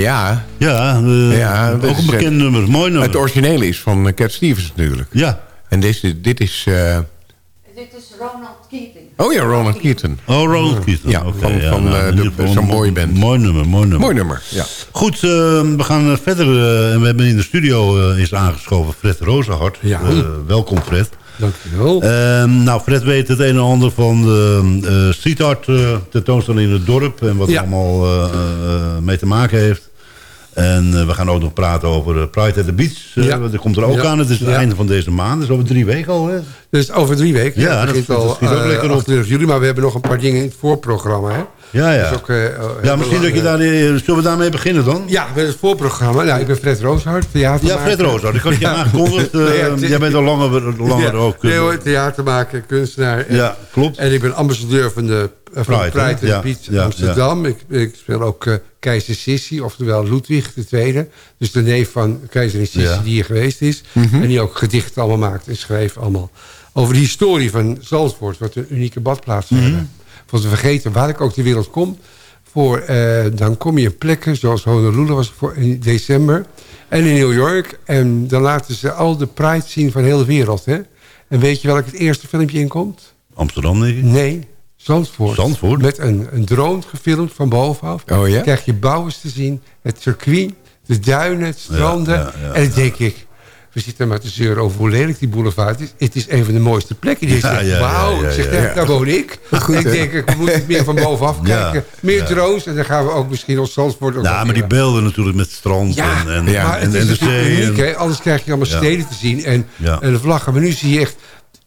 Ja. Ja, eh, ja ook een is, bekend eh, nummer. Mooi nummer. Het originele is van eh, Cat Stevens natuurlijk. Ja. En deze, dit is... eh, Dit is Ronald Keating. oh ja, Ronald Keaton. Oh, Ronald Keaton. Ja, van, ja, van nou, eh, de- band. Mooi nummer, mooi nummer. Mooi nummer, ja. Goed, eh, we gaan eh, verder. eh, en we hebben in de studio eh, is aangeschoven Fred Rozenhart. Ja. Eh, welkom Fred. Dankjewel. Ehm, nou, Fred weet het een en ander van de eh, street art eh, tentoonstelling in het dorp. En wat er allemaal eh, eh, mee te maken heeft. En eh, we gaan ook nog praten over eh, Pride at the Beach. Eh, Ja. Dat komt er ook Ja. aan. Het is het Ja. einde van deze maand. Dus over drie weken al. Hè? Dus over drie weken. Ja, dat- dat al schiet ook lekker op. 28 juli, maar we hebben nog een paar dingen in het voorprogramma. Hè? Ja, ja. Dus ook, ja, misschien dat je daar... Zullen we daarmee beginnen dan? Ja, met het voorprogramma. Nou, ik ben Fred Rooshart, Ja, theatermaker. Fred Rozenhart. Ik had je Ja. aangekondigd. (laughs) Nee, ja, jij bent al langer, langer Ja, ook... eh, nee hoor, theatermaker, kunstenaar. En- Ja, klopt. En ik ben ambassadeur van de van Pride, Pride, hè? Pride Ja, Beach ja, Amsterdam. Ik, ik speel ook keizer Sissi, oftewel Ludwig II. Dus de neef van keizerin Sissi Ja. die hier geweest is. Mhm. En die ook gedichten allemaal maakt en schreef allemaal. Over de historie van Zandvoort, wat een unieke badplaats we Mhm. hebben. Voor te vergeten waar ik ook ter wereld kom. Voor, eh, dan kom je in plekken zoals Honolulu was voor in december. En in New York. En dan laten ze al de pride zien van heel de wereld. Hè? En weet je welk het eerste filmpje inkomt? Amsterdam, denk ik? Nee, Zandvoort. Zandvoort? Met een, een drone gefilmd van bovenaf. Oh ja? krijg je bouwers te zien. Het circuit, de duinen, het stranden. Ja, ja, ja, en dan denk ik... we zitten maar te zeuren over hoe lelijk die boulevard is. Het is een van de mooiste plekken. Die Ja, zegt, wauw, ik zeg, daar- woon ik. Goed, ik denk, ik moet het meer van bovenaf kijken. Meer drones en dan gaan we ook misschien ons Zandvoort Ja, nog maar die beelden natuurlijk met strand en, en, en, en de zee. uniek, en-? Anders krijg je allemaal steden te zien en, en de vlaggen. Maar nu zie je echt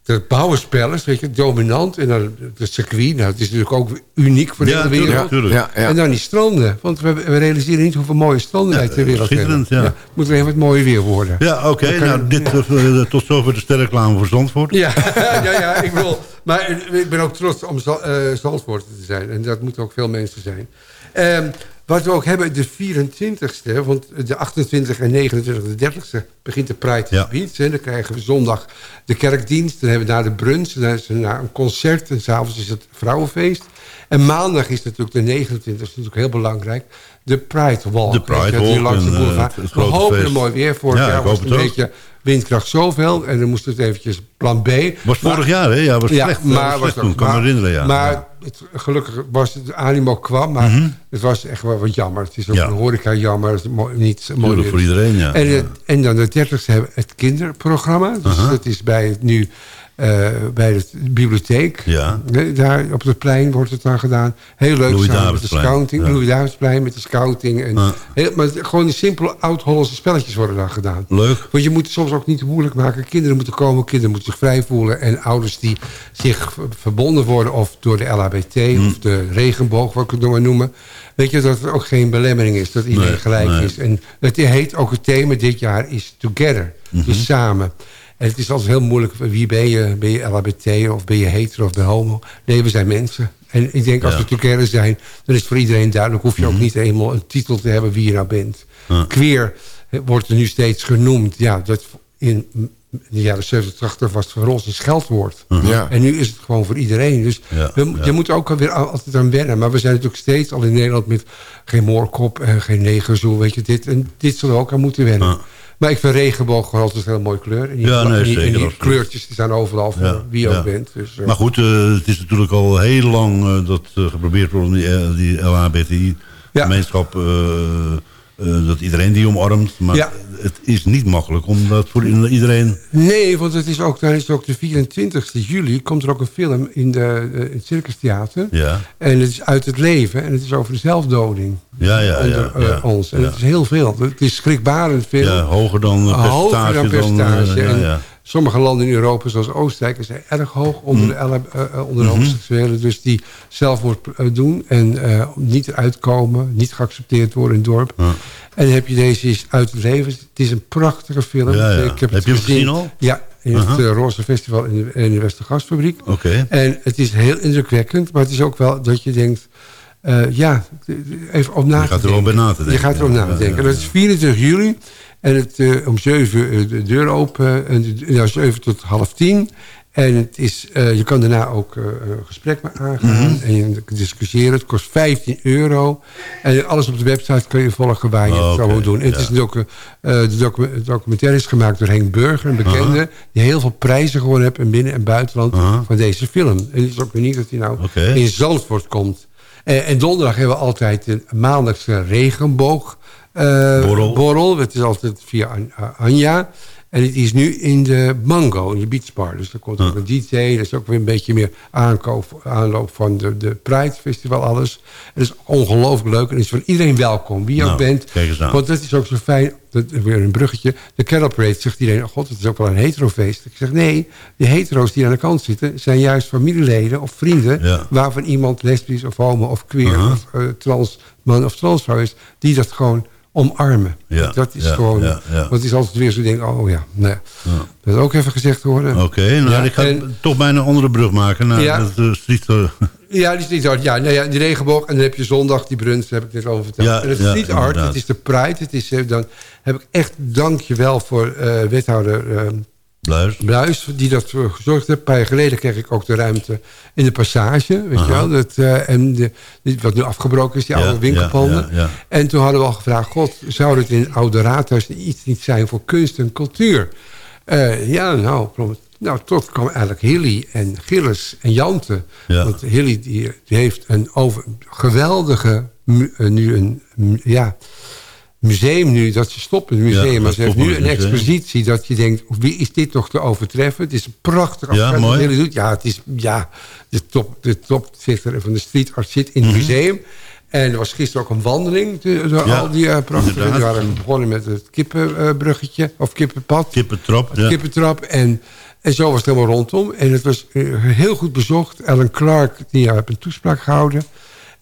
de bouwenspellers, weet je, dominant. En dan de circuit, nou, het is natuurlijk ook uniek voor de Ja, hele wereld. tuurlijk. Ja, ja. En dan die stranden. Want we, we realiseren niet hoeveel mooie stranden wij ter wereld hebben. schitterend, ja. Moet er even wat mooier weer worden. Ja, oké. Nou, je- dit, eh, tot zover de sterreclame voor Zandvoort. Ja, (laughs) ja, ja, ik wil. Maar ik ben ook trots om eh, Zandvoort te zijn. En dat moeten ook veel mensen zijn. Ehm, wat we ook hebben, de 24ste, want de 28 en 29 de 30ste begint de Pride Ja. Beach. Hè. Dan krijgen we zondag de kerkdienst. Dan hebben we daar de brunch. Dan is er een concert. En s'avonds is het vrouwenfeest. En maandag is natuurlijk de 29 is natuurlijk heel belangrijk. De Pride Walk. De Pride Walk langs de en, boulevard. het- we hopen er mooi weer. Vorig Ja, jaar ik hoop het het een ook. beetje windkracht zoveel. En dan moest het eventjes plan B. Was vorig jaar, hè? Ja, was slecht. Ja, was maar slecht was toen, kan me maar- herinneren, ja. Maar het, gelukkig was het, de animo kwam, maar Mhm. het was echt wel wat jammer. Het is ook Ja. een horeca jammer. Het is mooi, niet mooi Tuurlijk, voor iedereen, ja. En, het- en dan de 30ste hebben het kinderprogramma. Dus Aha. dat is bij het nu eh, bij de bibliotheek. Ja. Nee, Daar op het plein wordt het dan gedaan. Heel leuk Louis samen met de scouting. ja. Louis Davidsplein met de scouting. En heel, maar gewoon die simpele oud-Hollandse spelletjes worden dan gedaan. Leuk. Want je moet het soms ook niet te moeilijk maken. Kinderen moeten komen, kinderen moeten zich vrij voelen. En ouders die zich verbonden worden... of door de LHBT Hm. of de regenboog, wat ik het nog maar noemen. Weet je, dat er ook geen belemmering is. Dat iedereen Nee, gelijk nee. is. En het heet ook het thema dit jaar is Together. Mhm. Dus samen. En het is altijd heel moeilijk. Wie ben je? Ben je LHBT of ben je hetero of ben je homo? Nee, we zijn mensen. En ik denk als Ja. we together zijn... dan is het voor iedereen duidelijk. hoef je ook niet eenmaal een titel te hebben wie je nou bent. Ja. Queer eh, wordt er nu steeds genoemd. Ja, dat in de jaren 70, 80 was het voor ons een scheldwoord. Ja. En nu is het gewoon voor iedereen. Dus Ja, we, ja. je moet ook alweer a- altijd aan wennen. Maar we zijn natuurlijk steeds al in Nederland met geen moorkop en geen negerzoel. Weet je, dit, en dit zullen we ook aan moeten wennen. Maar ik vind regenboog gewoon altijd een hele mooie kleur. En die, Ja, nee, en die, en zeker, die absoluut. kleurtjes die zijn overal voor Ja, wie je ook bent. Dus, eh, Maar goed, eh, het is natuurlijk al heel lang eh, dat geprobeerd wordt om die, die LHBTI-gemeenschap... dat iedereen die omarmt. Maar Ja. het is niet makkelijk om dat voor iedereen... Nee, want het is ook, dan is ook de 24 juli... komt er ook een film in, de, eh, in het Circus Theater. Ja, En het is uit het leven. En het is over de zelfdoding. ja, ja. onder ja, eh, ja, ons. En het is heel veel. Het is schrikbarend veel. Ja, hoger dan eh, percentage. Hoger dan percentage. eh, ja, en ja. Sommige landen in Europa, zoals Oostenrijk, zijn erg hoog onder de, LH eh, eh, onder de Mhm. homoseksuelen. Dus die zelfmoord eh, doen en eh, niet eruit komen, niet geaccepteerd worden in het dorp. Ja. En dan heb je deze is uit het leven. Het is een prachtige film. Ja, ja. Ik heb, je hem gezien al? Ja, in het eh, Roze Festival in de, in de Westergasfabriek. Oké. En het is heel indrukwekkend, maar het is ook wel dat je denkt... ja, even om na Je te gaat er wel denken. bij na te denken. Je gaat er om na te denken. dat is 24 juli. En het, eh, om 7 uur eh, de deur open. En de, nou, 7 tot half 10. En het is, eh, je kan daarna ook eh, een gesprek mee aangaan. Mhm. En discussiëren. Het kost 15 euro. En alles op de website kun je volgen waar je Oh, het doen. En het ja. is een docu, eh, de docu- documentaire is gemaakt door Henk Burger, een bekende. Die heel veel prijzen gewonnen heeft in binnen- en buitenland van deze film. En het is ook uniek dat hij nou in Zandvoort komt. En, en donderdag hebben we altijd een maandelijkse regenboog eh, Borrel. borrel. Het is altijd via An- Anja. En het is nu in de Mango, in de Beach Bar. Dus er komt ook een DJ. Dat is ook weer een beetje meer aankoop, aanloop van de, de Pride Festival, alles. Het is ongelooflijk leuk. En is voor iedereen welkom, wie je ook Nou, bent. Want dat is ook zo fijn. Dat, weer een bruggetje. De Carol Parade zegt iedereen... Oh god, het is ook wel een heterofeest. Ik zeg nee, de hetero's die aan de kant zitten... zijn juist familieleden of vrienden... Ja. waarvan iemand lesbisch of homo of queer... Of eh, trans man of transvrouw is... die dat gewoon omarmen. Ja, Dat is ja, gewoon... ja. Want het is altijd weer zo denk oh ja, nee. Ja. Dat ook even gezegd worden. Oké, nou, ik ga en- toch bijna een andere brug maken naar Ja. het uh, street... eh, (laughs) Ja, die street art. Ja, nou ja, die regenboog. En dan heb je zondag die daar heb ik net over verteld. Ja, en het street art, inderdaad. het is de Pride. Het is, eh, dan heb ik echt dankjewel voor eh, wethouder eh, Bluis. Bluis, die dat voor gezorgd heeft. Een paar jaar geleden kreeg ik ook de ruimte in de passage. Weet je wel? Dat, eh, en de, wat nu afgebroken is, die Ja, oude winkelpanden. ja, ja, ja. En toen hadden we al gevraagd... God, zou het in het oude raadhuis iets niet zijn voor kunst en cultuur? Eh, ja, nou, nou, tot kwam eigenlijk Hilly en Gilles en Jante. Ja. Want Hilly die, die heeft een over, geweldige... eh, nu een, ja, museum nu, dat ze stoppen het museum. Ja, maar ze heeft nu een expositie dat je denkt, wie is dit nog te overtreffen? Het is een prachtig Ja, mooi. doet. Ja, het is, ja, de top, de topzitter van de street art zit in het Mhm. museum. En er was gisteren ook een wandeling door Ja, al die eh, prachtige... We waren begonnen met het kippenbruggetje, of kippenpad. Kippentrap, ja. kippentrap. En, en zo was het helemaal rondom. En het was eh, heel goed bezocht. Ellen Clark die heeft een toespraak gehouden.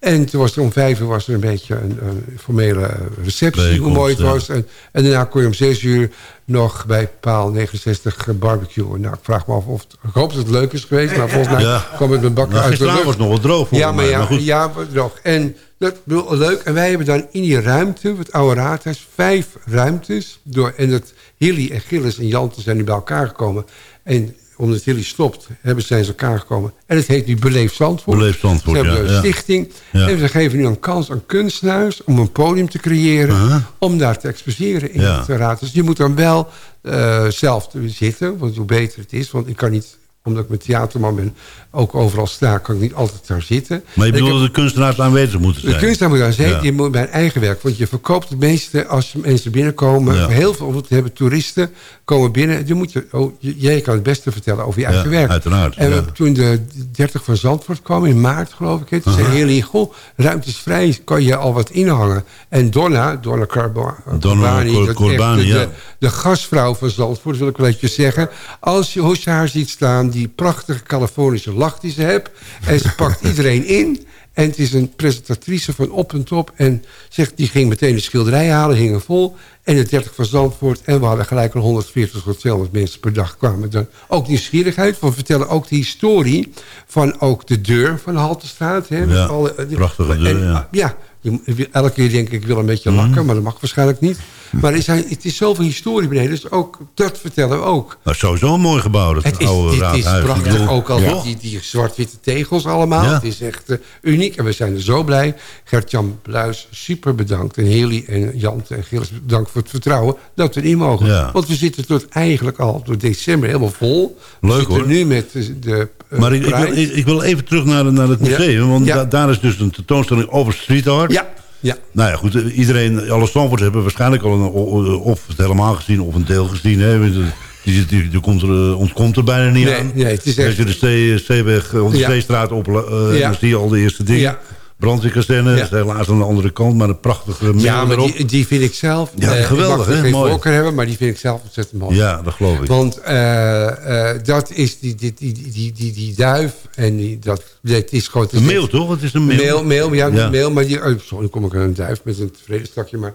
En toen was er om vijf uur was er een beetje een, een formele receptie, hoe mooi het ja. was. En, en daarna kon je om zes uur nog bij paal 69 barbecuen. Nou, ik vraag me af of het, ik hoop dat het leuk is geweest, maar volgens mij Ja. kwam het met bakken Nou, uit de lucht. was nog wel droog, Ja, maar mij, ja, maar goed. ja, wat droog. En dat was leuk. En wij hebben dan in die ruimte, het oude raadhuis, vijf ruimtes. Door, en dat Hilly en Gilles en Jante zijn nu bij elkaar gekomen. En omdat Hilly stopt, hebben zijn ze elkaar gekomen. En het heet nu Beleef Zandvoort. Beleef Zandvoort, Ze hebben ja, een stichting. Ja. En ze geven nu een kans aan kunstenaars om een podium te creëren. Om daar te exposeren in het raadhuis. Je moet dan wel eh, zelf te zitten, want hoe beter het is. Want ik kan niet, omdat ik met theaterman ben, ook overal sta, kan ik niet altijd daar zitten. Maar je bedoelt dat de kunstenaars aanwezig moeten de zijn? kunstenaar moet aan zijn, Ja. die moet bij eigen werk. Want je verkoopt het meeste als mensen binnenkomen. Ja. Heel veel, want hebben toeristen komen binnen. Die moet je, oh, jij kan het beste vertellen over je Ja, eigen werk. uiteraard, En ja. toen de 30 van Zandvoort kwam, in maart geloof ik. hè, Toen zei. Heerly, goh, ruimte is vrij, kan je al wat inhangen. En Donna, Donna Donna Corbani, Cor- dat Corbani, de, ja. de, de gastvrouw van Zandvoort, wil ik wel even zeggen. Als je, hoe je haar ziet staan, die prachtige Californische lach die ze heeft. En ze pakt (laughs) iedereen in. En het is een presentatrice van op en top. En zegt, die ging meteen de schilderij halen, hingen vol. En de 30 van Zandvoort. En we hadden gelijk al 140 tot 200 mensen per dag kwamen dan. Ook nieuwsgierigheid, want we vertellen ook de historie van ook de deur van de Haltestraat. Hè, Ja, alle- eh, prachtige deur, en, ja. ja, elke keer denk ik, ik wil een beetje lakken, maar dat mag waarschijnlijk niet. Maar zijn, het is zoveel historie beneden, dus ook dat vertellen we ook. Nou, sowieso een mooi gebouw, dat Het is, oude dit is raadhuis. Prachtig, ook al Ja. die, die zwart-witte tegels allemaal. Ja. Het is echt eh, uniek en we zijn er zo blij. Gert-Jan Bluis, super bedankt. En Heli en Jante en Gilles, bedankt voor het vertrouwen dat we erin mogen. Ja. Want we zitten tot eigenlijk al door december helemaal vol. we Leuk, zitten hoor. nu met de, eh, Maar ik, ik, wil, Pride. ik, ik wil even terug naar, naar het museum. Want da- daar is dus een tentoonstelling over street art. Ja, ja. Nou ja, goed. eh, Iedereen, alle Stamfords hebben waarschijnlijk al een, of het helemaal gezien of een deel gezien. Hè. Die, die, komt er, eh, ontkomt er bijna niet Nee, aan. nee, het is Als echt- je de zee, zeeweg, of de zeestraat op, eh, Ja. dan zie je al de eerste dingen. Ja. Brandweerkazerne, Ja. dat is helaas aan de andere kant, maar een prachtige Ja, maar die, die vind ik zelf... Ja, eh, geweldig, hè? Mooi. voorkeur hebben, maar die vind ik zelf ontzettend mooi. Ja, dat geloof ik. Want eh, eh, dat is die, die, die, die, die, die, duif en die, dat, het is gewoon... Een mail, toch? Het is een mail. Mail, mail ja, Ja. mail, maar die... Oh, sorry, kom ik aan een duif met een tevreden stakje, maar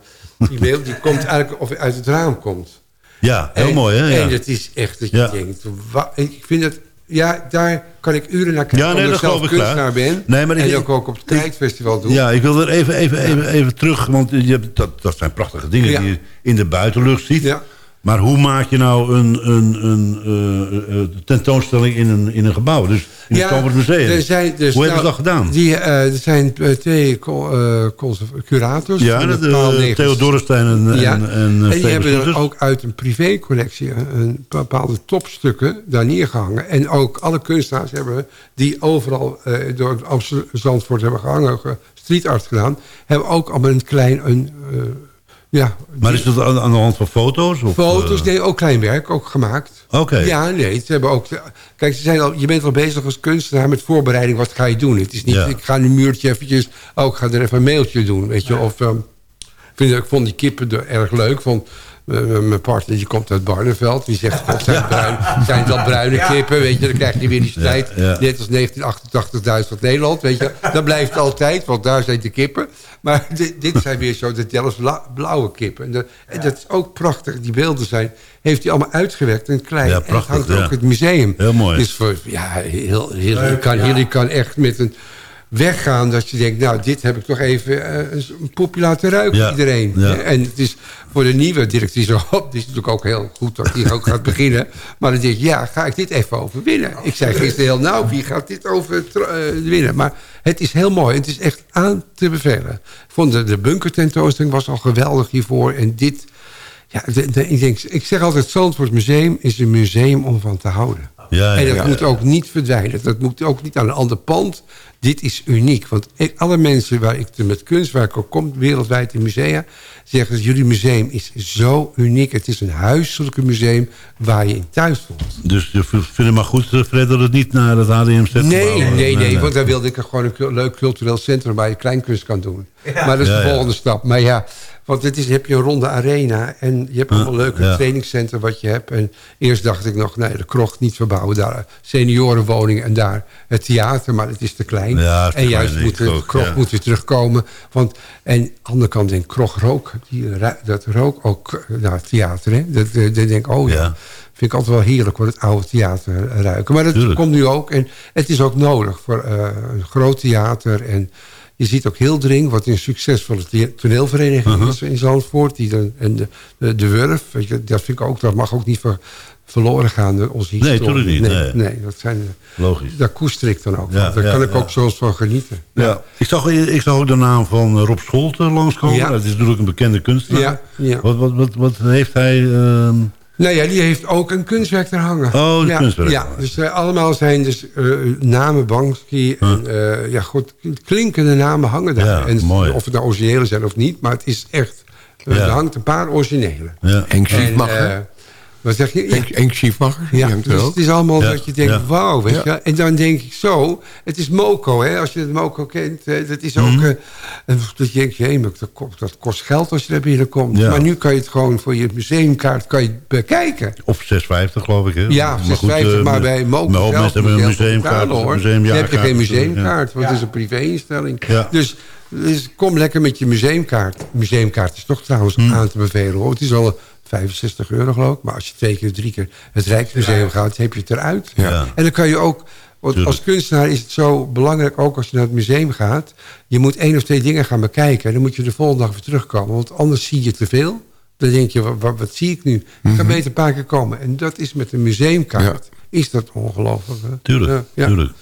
die mail die komt eigenlijk of uit het raam komt. Ja, heel En- mooi, hè? Ja. En het is echt dat je denkt... ik vind het... Ja, daar kan ik uren naar kijken. Ja, nee, omdat ik zelf kunstenaar ben. Nee, maar en ik- ook, ook op het Kijkfestival doe. Ja, ik wil er even, even, even, even terug, want je hebt, dat, dat zijn prachtige dingen Ja. die je in de buitenlucht ziet. Ja. Maar hoe maak je nou een, een, een eh, eh, tentoonstelling in een, in een gebouw? Dus in het Stamford Museum. Er zijn dus, hoe hebben nou, ze dat gedaan? Die, eh, er zijn eh, twee eh, curators. Ja, de eh, Dorrestein en- ja. en- en, eh, en die hebben er ook uit een privécollectie een- bepaalde topstukken daar neergehangen. En ook alle kunstenaars hebben die overal eh, door Amsterdam Zandvoort hebben gehangen, ge- street art gedaan, hebben ook allemaal een klein... Een, eh, ja, Maar is dat aan, aan de hand van foto's? Of, Foto's, eh, nee, ook klein werk, ook gemaakt. Oké. Ja, nee, ze hebben ook... Kijk, ze zijn al, je bent al bezig als kunstenaar met voorbereiding. Wat ga je doen? Het is niet, Ja. ik ga een muurtje eventjes... Oh, ik ga er even een mailtje doen, weet je. Of, ehm, ik, vind, ik vond die kippen er erg leuk. Vond, mijn partner die komt uit Barneveld. Die zegt, God, zijn, bruin, zijn wel bruine kippen? Weet je, dan krijg je weer die strijd. Net als 1988 Duitsland-Nederland, weet je. Dat blijft altijd, want daar zijn de kippen. Maar (laughs) dit, dit zijn weer zo de bla- blauwe kippen. En, dat- en dat is ook prachtig. Die beelden zijn, heeft hij allemaal uitgewerkt in klein. Ja, En het hangt ook het museum. Heel mooi. Dus voor, ja, heel, heel, kan echt met een weggaan dat je denkt... nou, dit heb ik toch even eh, een poepje laten ruiken, Ja, iedereen. ja. En het is voor de nieuwe directrice... (laughs) Die is natuurlijk ook heel goed dat die ook gaat beginnen. Maar dan denk ik, ja, ga ik dit even overwinnen? Ik zei gisteren heel nou, wie gaat dit over eh, winnen? Maar het is heel mooi. Het is echt aan te bevelen. Ik vond de, de bunkertentoonstelling was al geweldig hiervoor. En dit... Ja, de- de- ik, denk, ik zeg altijd, Zandvoort Museum is een museum om van te houden. Ja, ja, en dat ja. moet ook niet verdwijnen. Dat moet ook niet aan een ander pand. Dit is uniek. Want ik- alle mensen waar ik met kunst, waar ik ook kom, wereldwijd in musea, zeggen dat jullie museum is zo uniek. Het is een huiselijke museum waar je in thuis voelt. Dus je vindt het maar goed, eh, Fred, dat het niet naar het HDMZ Nee, nee, eh, nee, want daar wilde ik er gewoon een leuk cultureel centrum waar je kleinkunst kan doen. Maar dat is Ja, de ja. volgende stap. Maar ja, want het is, heb je een ronde arena en je hebt allemaal leuke ja. trainingscentrum wat je hebt. En eerst dacht ik nog, nee, de krocht niet verbouwen, daar seniorenwoning en daar het theater, maar het is te klein. Ja, is te en juist moet de ook, krocht ja. moet weer terugkomen. Want, en aan de andere kant denk ik, krocht rook, die, dat rook ook eh, naar het theater. Hè? Dat, dat, dat denk ik, oh ja. Vind ik altijd wel heerlijk voor het oude theater ruiken. Maar dat Tuurlijk. komt nu ook. En het is ook nodig voor eh, een groot theater. En je ziet ook heel dring wat een succesvolle toneelvereniging Uh-huh. is in Zandvoort. Die dan, en de, de, de Wurf, weet je, dat vind ik ook, dat mag ook niet ver, verloren gaan, onze Nee, historie. tuurlijk niet, Nee, nee. nee, dat zijn, eh, Logisch. daar koester ik dan ook Ja. Daar ja, kan ik ja. ook soms van genieten. Ja. Ik, zag, ik zag ook de naam van eh, Rob Scholten langskomen. Dat is natuurlijk een bekende kunstenaar. Ja, ja. Wat, wat, wat, wat heeft hij... ehm, Nou ja, die heeft ook een kunstwerk ter hangen. Oh, een ja, kunstwerk. Ja, dus eh, allemaal zijn dus eh, namen Banksy. En, eh, ja, goed, klinkende namen hangen daar. Ja, en mooi. Of het nou originele zijn of niet, maar het is echt... Ja. Er hangt een paar originele. Ja. Schiefmacher. En, eh, wat zeg je? Ja. Er dus het is allemaal Ja, dat je denkt, wauw, weet je. En dan denk ik zo, het is Moco, hè. Als je het Moco kent, eh, dat is ook... Mhm. eh, en dat je denkt, jee, maar dat, ko- dat kost geld als je daar binnenkomt. Maar nu kan je het gewoon voor je museumkaart kan je bekijken. Of 650 geloof ik. Hè? Ja, goed, 650, eh, maar bij Moco hoop zelf mensen hebben een museumkaart. betalen. Dan heb je geen museumjaarkaart. museumkaart, want het is een privé-instelling. Dus, dus kom lekker met je museumkaart. Museumkaart is toch trouwens Hm. aan te bevelen, hoor. Het is al 65 euro, geloof ik. Maar als je twee keer, drie keer het Rijksmuseum gaat, heb je het eruit. Ja. En dan kan je ook... Want als kunstenaar is het zo belangrijk, ook als je naar het museum gaat... je moet één of twee dingen gaan bekijken. En dan moet je de volgende dag weer terugkomen. Want anders zie je te veel. Dan denk je, wat, wat, wat zie ik nu? Ik kan beter een paar keer komen. En dat is met een museumkaart. Is dat ongelooflijk. hè? Tuurlijk, Ja, ja. tuurlijk.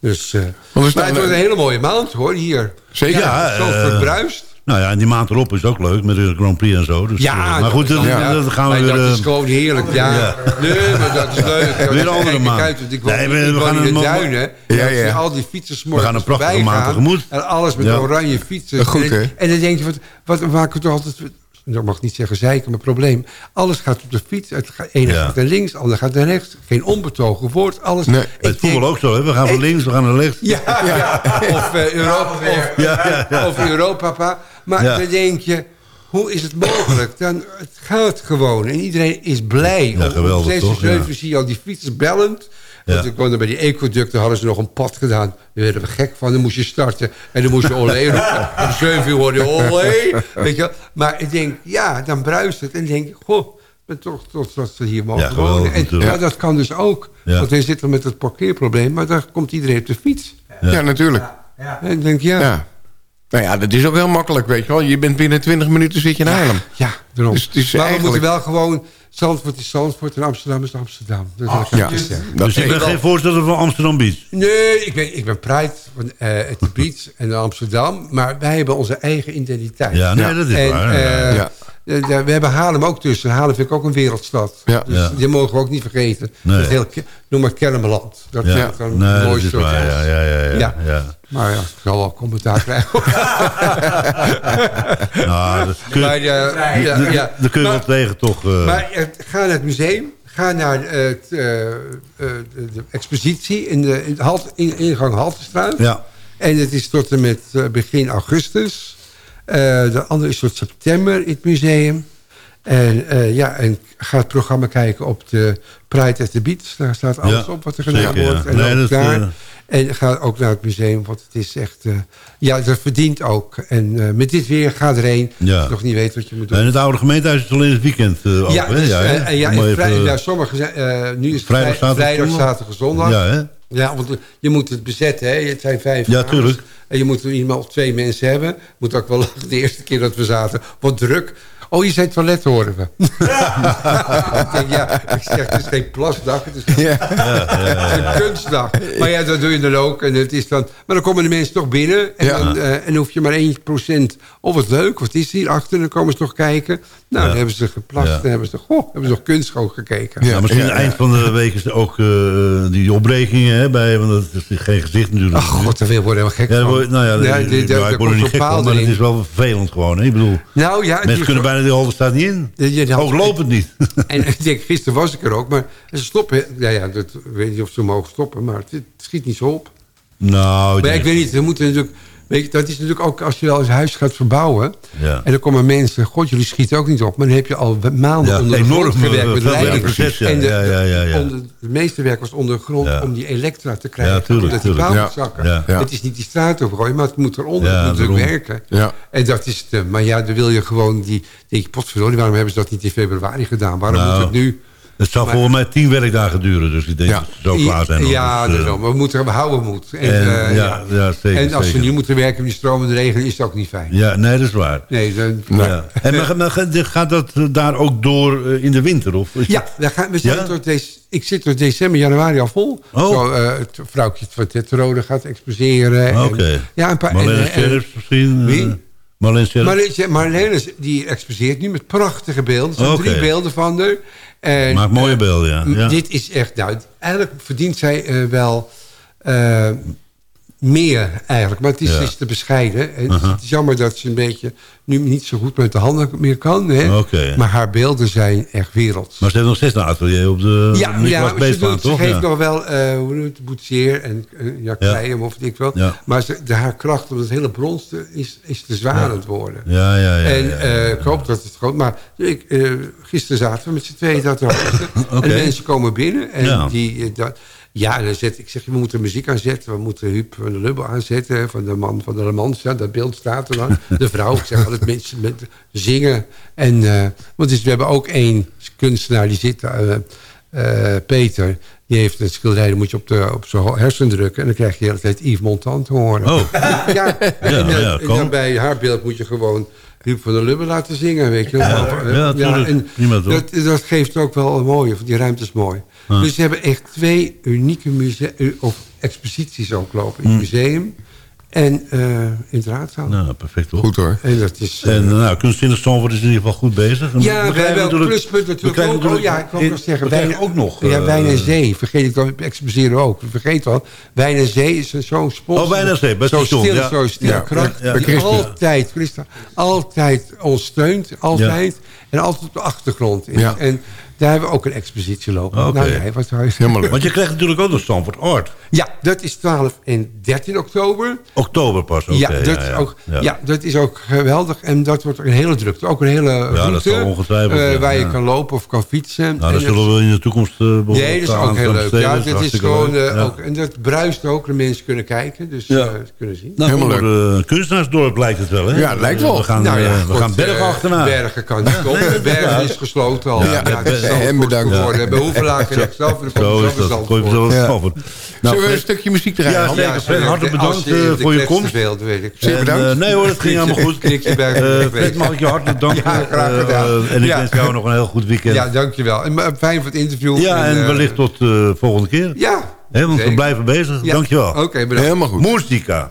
Dus, eh, er maar het wordt een hele mooie maand hoor, hier. Zeker. Ja, zo eh, verbruist. Nou ja, en die maand erop is ook leuk met de Grand Prix en zo. Dus, Ja, eh, maar goed, dat, dat, ja. dat gaan we weer... dat eh, is gewoon heerlijk. Ja. Ja. Nee, maar dat is leuk. (laughs) Weer een andere maand. uit, want Ik woon, Nee, we- ik gaan in de duinen. Ja, Ja, ja. Al die fietsers We gaan een prachtige maand tegemoet. En alles met Ja. oranje fietsen. Goed, hè? en, en dan denk je, wat, wat we maken toch altijd... Ik mag niet zeggen zeiken, maar probleem. Alles gaat op de fiets. Het gaat, ene Ja. gaat naar links, de ander gaat naar rechts. Geen onbetogen woord. Alles. Nee. Ik Het voetbal denk- ook zo, hè? We gaan van links, we gaan naar rechts. ja, ja. Of, eh, Europa, of, Ja, ja, ja. of Europa. pa. Maar Ja. dan denk je, hoe is het mogelijk? Dan, het gaat gewoon. En iedereen is blij. Ja, geweldig, uur zeven Ja. zie je al die fietsers bellend. Ja. Want ik woonde bij die ecoducten hadden ze nog een pad gedaan. Daar werden we gek van. Dan moest je starten. En dan moest je olé roepen. (laughs) Om zeven uur hoorde je olé. Weet je. Maar ik denk, ja, dan bruist het. En denk ik, goh, ik ben toch trots dat ze hier mogen Ja, geweldig, wonen. En natuurlijk. ja, dat kan dus ook. Ja. Want we zitten met het parkeerprobleem. Maar daar komt iedereen op de fiets. Ja, natuurlijk. En ik denk, ja, Ja. Nou ja, dat is ook heel makkelijk, weet je wel. Je bent binnen 20 minuten zit je in Haarlem. Ja, daarom. Dus is maar we moeten wel gewoon... Zandvoort is Zandvoort en Amsterdam is Amsterdam. Dat ik Ja, Dus ik ben is geen voorstander van Amsterdam Beach. Nee, ik ben, ik ben Pride van eh, het gebied en Amsterdam. Maar wij hebben onze eigen identiteit. Ja, nee, dat is en, waar. Ja. eh, Ja. eh, we hebben Haarlem ook tussen. Haarlem vind ik ook een wereldstad. Ja. Dus Ja. die mogen we ook niet vergeten. Nee. Dat is heel, noem maar Kermeland. Dat Ja, vind ik dan nee, een dat mooi is soort. waar. Ja, ja, ja, ja, Ja. ja. Maar ja, ik zal wel commentaar krijgen. (laughs) Nou, dat kun je, Maar, eh, ja, ja. daar kun je wel Maar- tegen toch... eh, Maar eh, ga naar het museum. Ga naar eh, het, eh, eh, de, expositie in de in de halt, in, ingang Haltestraat. ja. En het is tot en met begin augustus. Eh, de andere is tot september in het museum. En, eh, ja, en ga het programma kijken op de Pride at the Beach. Daar staat alles Ja, op wat er gedaan zeker, ja. wordt. En Nee, ook daar. eh, En ga ook naar het museum, want het is echt... eh, ja, dat verdient ook. En met dit weer, ga erheen. Ja. Als je nog niet weet wat je moet doen. En het oude gemeentehuis is alleen het weekend eh open, Ja, hè? dus, ja, en en vrij- sommige nu is het Vrijdag, vrij- zaterdag, vrijdag, zondag? zaterdag, zondag. Ja, hè? Ja, want je moet het bezetten, hè. Het zijn vijf Ja, tuurlijk. En je moet er iemand of twee mensen hebben. Moet ook wel (laughs) de eerste keer dat we zaten. Wat druk. Oh, je zei toilet horen we. (laughs) ik denk, ja, ik zeg, het is geen plasdag, het is, Ja. het is een kunstdag. Maar ja, dat doe je dan ook. En het is dan, maar dan komen de mensen toch binnen. En, Ja. dan, eh, en hoef je maar 1%. Of wat leuk, wat is hier achter? Dan komen ze toch kijken. Nou, dan hebben ze geplast. Ja. Dan hebben ze, goh, hebben ze nog kunstgoed gekeken. Ja, misschien eind van de week is er ook eh, die opbrekingen hè, bij, want dat is geen gezicht natuurlijk. Ach, god, daar worden we helemaal gek ja, van. word- nou ja, ik word er niet gek van, maar het is wel vervelend gewoon. hè. Ik bedoel, Nou ja, het mensen kunnen zo- de holde staat niet in. Ja, Ook lopend niet. (laughs) En ik denk, gisteren was ik er ook, maar ze stoppen. Ja, ja, dat, ik weet niet of ze mogen stoppen, maar het, het schiet niet zo op. Nou, Maar ik weet niet, we moeten natuurlijk... Weet je, dat is natuurlijk ook als je wel eens huis gaat verbouwen. Ja. En dan komen mensen, god, jullie schieten ook niet op. Maar dan heb je al maanden Ja, onder de grond gewerkt eh, met werk, leidingen. precies, ja. En de, Ja, ja, ja, ja. Onder, het meeste werk was onder de grond Ja. om die elektra te krijgen. Ja, tuurlijk, omdat die tuurlijk. bouw Ja. moet zakken. Ja. Ja. Het is niet die straat opgooien, maar het moet eronder. Ja, het moet daarom. werken. Ja. En dat is het. eh, Maar ja, dan wil je gewoon die... denk je, potverdorie, waarom hebben ze dat niet in februari gedaan? Waarom Nou, moet het nu... Het zal Maar- volgens mij tien werkdagen duren, dus ik denk Ja. dat ze zo klaar zijn. Ja, Dus, we, moeten, we houden moed. En, En, eh, ja, ja, zeker, en als zeker. we nu moeten werken met die stromende regen, is het ook niet fijn. Ja, nee, dat is waar. Nee, dan, Ja. En maar, maar gaat- dat eh, daar ook door in de winter? Of is Ja, dat- gaan, we zijn tot deze, ik zit tot december, januari al vol. Oh. Zo, eh, het vrouwtje van Tetrode gaat exposeren. en- Oké. Ja, een paar... Marlene en- en- Scherps misschien? Wie? Marlene Scherps? Marlene, Marlene die exposeert nu met prachtige beelden. Er zijn drie beelden van haar. En, Maakt mooie eh, beelden, ja. ja. Dit is echt... Nou, eigenlijk verdient zij eh, wel... meer eigenlijk, maar het is, Ja. is te bescheiden. En Uh-huh. Het is jammer dat ze een beetje nu niet zo goed met de handen meer kan. Hè? Maar haar beelden zijn echt werelds. Maar ze heeft nog steeds een atelier op de Ja, Nicolaas ja ze, toch? geeft Ja. nog wel, eh hoe noem je het, boetseer en eh, ja, kleien of wat ik wel. Ja. Maar ze, de, haar kracht om het hele brons te, is, is te zwaar Ja. aan het worden. Ja, ja, ja. en ja, ja. eh, ik hoop dat het groot... Maar ik, gisteren zaten we met z'n tweeën dat te. (coughs) En mensen komen binnen. En Ja. die, dat, ja, en dan zet, ik zeg, we moeten muziek aanzetten. We moeten Huub van de Lubbe aanzetten. Van de man van de Le Mans. Ja, dat beeld staat er dan. (laughs) De vrouw. Ik zeg altijd mensen met zingen. En, eh, want dus, we hebben ook één kunstenaar die zit... eh, eh, Peter, die heeft een schilderij, dan moet je op, de, op zijn hersen drukken. En dan krijg je de hele tijd Yves Montand te horen. Oh. (laughs) ja, en, eh, ja, en dan bij haar beeld moet je gewoon Huub van der Lubbe laten zingen, weet je. Ja, ja, en dat, dat geeft ook wel een mooie, die ruimte is mooi. Ja. Dus ze hebben echt twee unieke musea of exposities ook lopen. In het Hm. museum en eh, in het raadzaal. Nou, perfect toch? Goed hoor. En dat is... eh, En eh, nou, kunstzinnig Zandvoort is in ieder geval goed bezig. En ja, we hebben natuurlijk- pluspunt we natuurlijk krijgen ook. Oh ja, ik wil nog zeggen. we wijn- ook nog... Ja, eh, Wijn en Zee. Vergeet ik dan, exposeren ook. Vergeet al. Wijn en Zee is een- zo'n sponsor. Oh, Wijn en Zee, Zo stil, ja. zo stil Ja, kracht. ja, altijd, Christa, altijd ons steunt. Altijd. En altijd op de achtergrond is. Ja. En daar hebben we ook een expositie lopen. Oké. Nou, nee, wat zou je Helemaal leuk. Want je krijgt natuurlijk ook nog Zandvoort Art. Ja, dat is 12 en 13 oktober. Oktober pas, oké. ja, dat ja, is ja. ook, ja. Ja. dat is ook geweldig. En dat wordt een hele drukte. Ook een hele dat route ongetwijfeld, eh, ja, waar je ja. kan lopen of kan fietsen. Nou, dat zullen we in de toekomst uh, behoorlijk Nee, dat is ook heel gaan leuk. Ja, Dat is dit is hartstikke gewoon... eh, Ja. ook, en dat bruist ook. De mensen kunnen kijken. Dus Ja. eh, kunnen zien. Nou, Helemaal een kunstenaarsdorp lijkt het wel, hè? Ja, het lijkt wel. We gaan, nou ja, we goed, gaan bergen achterna. Bergen kan niet dat Bergen is gesloten al. Ja, Ja, en- bedankt. geworden. Bij Hoevelaak en dan Zo is dat. in Gooi je Zandvoort. zelf Ja. Zullen Nou, we een Fred- stukje muziek draaien? Ja, zeker. Hartelijk bedankt je eh, voor je komst. veel, dat weet ik. Zeker En, bedankt. eh, nee hoor, het ging helemaal goed. Eh, Fred, mag ik je hartelijk danken. Ja, graag gedaan. Eh, en ik Ja. wens jou nog een heel goed weekend. Ja, dankjewel. En, fijn voor het interview. Ja, en eh, wellicht tot de volgende keer. Ja. Hè, want we blijven bezig. Ja. Dankjewel. Oké, bedankt. Helemaal goed. Moestika.